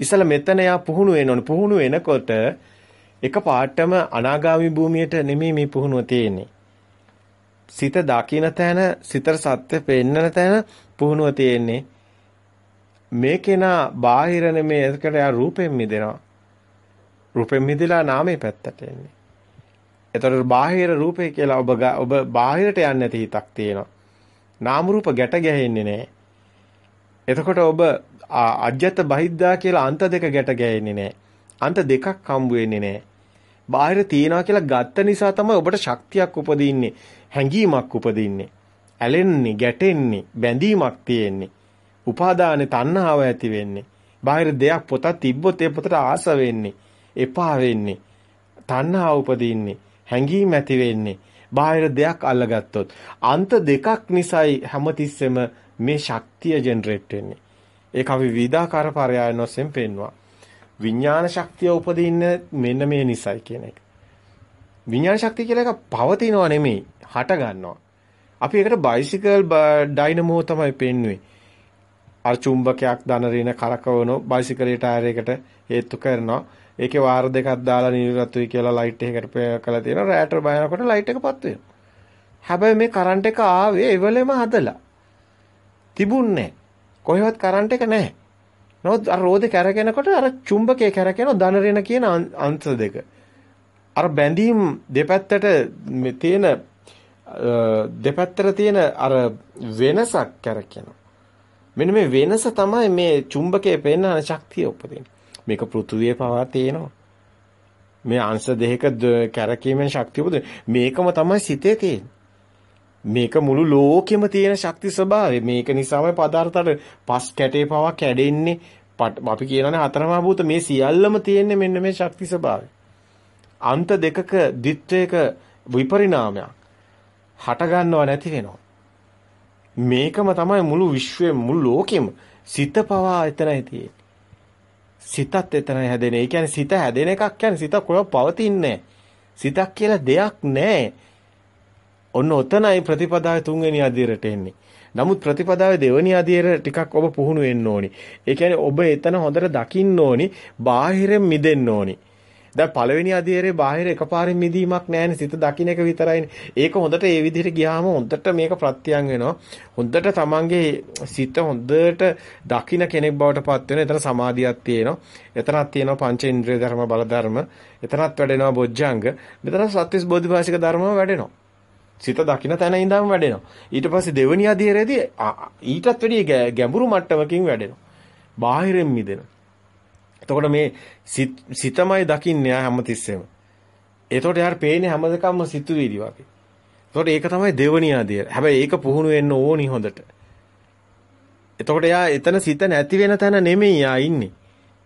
ඉතල මෙතන යා පුහුණු වෙන්න ඕනේ. පුහුණු වෙනකොට එක පාටම අනාගාමි භූමියට නෙමෙයි මේ පුහුණුව තියෙන්නේ. සිත දකින්න තැන, සිතට සත්‍ය පෙන්නන තැන පුහුණුව තියෙන්නේ. මේකේනා බාහිර නෙමෙයි ඒකට යා රූපෙන් මිදෙනවා. රූපෙන් මිදලා නාමයේ පැත්තට එන්නේ. එතකොට බාහිර රූපේ කියලා ඔබ ඔබ බාහිරට යන්නේ නැති හිතක් තියෙනවා. නාම රූප ගැට ගැහෙන්නේ නැහැ. එතකොට ඔබ අජ්‍යත බහිද්දා කියලා අන්ත දෙක ගැට ගැහෙන්නේ නැහැ. අන්ත දෙකක් හම්බ වෙන්නේ නැහැ. බාහිර තියනවා කියලා ගත්ත නිසා තමයි ඔබට ශක්තියක් උපදින්නේ, හැඟීමක් උපදින්නේ. ඇලෙන්නේ, ගැටෙන්නේ, බැඳීමක් තියෙන්නේ. උපාදානේ තණ්හාව ඇති වෙන්නේ. බාහිර දෙයක් පොතක් තිබ්බොත් ඒ පොතට ආස වෙන්නේ, එපා වෙන්නේ. තණ්හාව උපදින්නේ, හැඟීම් ඇති වෙන්නේ. බාහිර දෙයක් අල්ලගත්තොත් අන්ත දෙකක් නිසායි හැමතිස්සෙම මේ ශක්තිය ජෙනරේට් වෙන්නේ. ඒක අපි විවිධාකාර පරයයන් වශයෙන් පෙන්වනවා. විඥාන ශක්තිය උපදින්නේ මෙන්න මේ නිසයි කියන එක. විඥාන ශක්තිය කියලා එක පවතිනව නෙමෙයි, හට ගන්නවා. අපි ඒකට බයිසිකල් ඩයිනමෝ තමයි පෙන්වුවේ. අර චුම්බකයක් දන රින කරකවන බයිසිකලේ ටයර් එකට හේතු කරනවා. ඒකේ වාර දෙකක් දාලා නිරතුයි කියලා ලයිට් එකකට කළා තියෙනවා. රෑටර් බයනකොට ලයිට් එක පත් වෙනවා. හැබැයි මේ කරන්ට් එක ආවේ එවලෙම හදලා. තිබුන්නේ කොහෙවත් කරන්ට් එක නැහැ. නමුත් අර රෝදේ කැරගෙනකොට අර චුම්බකයේ කැරගෙන ධනරෙන කියන අංශ දෙක. අර බැඳීම් දෙපැත්තට තියෙන දෙපැත්තට තියෙන අර වෙනසක් කැරගෙනවා. මෙන්න මේ වෙනස තමයි මේ චුම්බකයේ පෙන්වන ශක්තිය උපදින්නේ. මේක පෘථුවියේ පවා තියෙනවා. මේ අංශ දෙක කැරකීමෙන් ශක්තිය උපදින. මේකම තමයි සිතේ තියෙන්නේ. මේක මුළු ලෝකෙම තියෙන ශක්ති ස්වභාවය. මේක නිසාමයි පදාර්ථවල පස් කැටේ පවා කැඩෙන්නේ. අපි කියනවානේ හතරමා භූත මේ සියල්ලම තියෙන්නේ මෙන්න මේ ශක්ති ස්වභාවය. අන්ත දෙකක ද්විත්වයක විපරිණාමයක් හට ගන්නව නැති වෙනවා. මේකම තමයි මුළු විශ්වයේම මුළු ලෝකෙම සිත පවා එතනයි තියෙන්නේ. සිතත් එතනයි හැදෙන්නේ. ඒ කියන්නේ සිත හැදෙන එකක් කියන්නේ සිත කොහොම පවතින්නේ සිතක් කියලා දෙයක් නැහැ. ඔන්න ඔතනයි ප්‍රතිපදාවේ තුන්වෙනි අදියරට එන්නේ. නමුත් ප්‍රතිපදාවේ දෙවෙනි අදියර ටිකක් ඔබ පුහුණු වෙන්න ඕනි. ඒ කියන්නේ ඔබ එතන හොඳට දකින්න ඕනි, බාහිරින් මිදෙන්න ඕනි. දැන් පළවෙනි අධීරේ බාහිර එකපාරින් මිදීමක් නැහැනේ සිත දකින්න එක විතරයිනේ. ඒක හොඳට ඒ විදිහට ගියාම හොඳට මේක ප්‍රත්‍යයන් වෙනවා. හොඳට තමන්ගේ සිත හොඳට දකින්න කෙනෙක් බවට පත් වෙනවා. එතන සමාධියක් තියෙනවා. එතනක් තියෙනවා පංචේන්ද්‍රිය ධර්ම බල ධර්ම. එතනත් වැඩෙනවා බොජ්ජංග. මෙතන සත්‍විස් බෝධිපාශික ධර්ම වැඩෙනවා. සිත දකින්න තැන ඉඳන්ම වැඩෙනවා. ඊට පස්සේ දෙවෙනි අධීරයේදී ඊටත් වැඩිය ගැඹුරු මට්ටමකින් වැඩෙනවා. බාහිරින් මිදෙනවා. එතකොට මේ සිතමයි දකින්නේ හැමතිස්සෙම. එතකොට යාර පේන්නේ හැමදකම සිතුවිලි වගේ. එතකොට ඒක තමයි දෙවණි ආදිය. හැබැයි ඒක පුහුණු වෙන්න ඕනි හොඳට. එතකොට යා එතන සිත නැති වෙන තැන නෙමෙයි යා ඉන්නේ.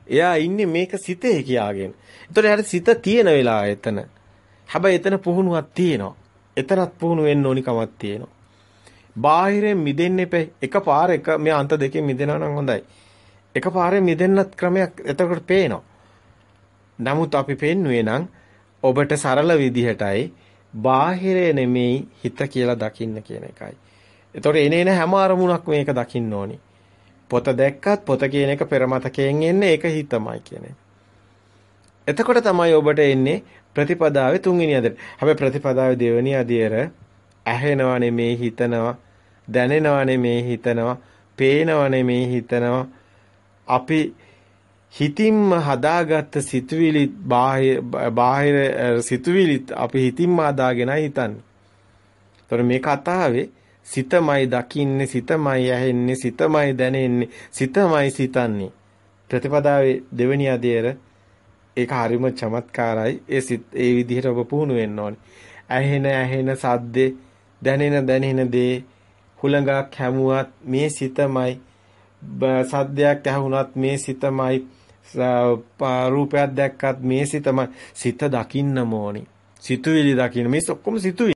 එයා ඉන්නේ මේක සිතේ කියාගෙන. එතකොට යාර සිත තියෙන වෙලාව එතන. හැබැයි එතන පුහුණුවක් තියෙනවා. එතනත් පුහුණු වෙන්න ඕනි කමක් තියෙනවා. බාහිරෙන් මිදෙන්න එපේ. එකපාර එක මේ අන්ත දෙකෙන් මිදෙනවා නම් හොඳයි. එකපාරේ මිදෙන්නත් ක්‍රමයක් එතකොට පේනවා. නමුත් අපි පෙන්නුවේ නම් ඔබට සරල විදිහටයි බාහිරේ නෙමෙයි හිත කියලා දකින්න කියන එකයි. එතකොට එනේන හැම අරමුණක් මේක දකින්න ඕනි. පොත දැක්කත් පොත කියන එක පෙරමතකයෙන් එන්නේ ඒක හිතමයි කියන්නේ. එතකොට තමයි ඔබට එන්නේ ප්‍රතිපදාවේ තුන්වෙනි අදියර. හැබැයි ප්‍රතිපදාවේ දෙවෙනි අදියර ඇහෙනව නෙමේ හිතනවා, දැනෙනව නෙමේ හිතනවා, පේනව නෙමේ හිතනවා, අපි හිතින්ම හදාගත්ත සිතුවිලි බාහිර සිතුවිලි අපි හිතින්ම හදාගෙනයි හිතන්නේ. ඒතර මේ කතාවේ සිතමයි දකින්නේ සිතමයි ඇහෙන්නේ සිතමයි දැනෙන්නේ සිතමයි සිතන්නේ. ප්‍රතිපදාවේ දෙවෙනි අධ්‍යයර ඒක හරිම චමත්කාරයි. ඒ ඒ විදිහට ඔබ පුහුණු වෙන්න ඕනේ. ඇහෙන ඇහෙන සද්දේ දැනෙන දැනෙන දේ හුලඟක් හැමුවත් මේ සිතමයි. සද්දයක් ඇහුණත් මේ සිතමයි. රූපයක් දැක්කත් මේ සිතමයි. සිත දකින්නම ඕනි. සිතුවිලි දකින්න. මේ ඔක්කොම සිතුවිලි.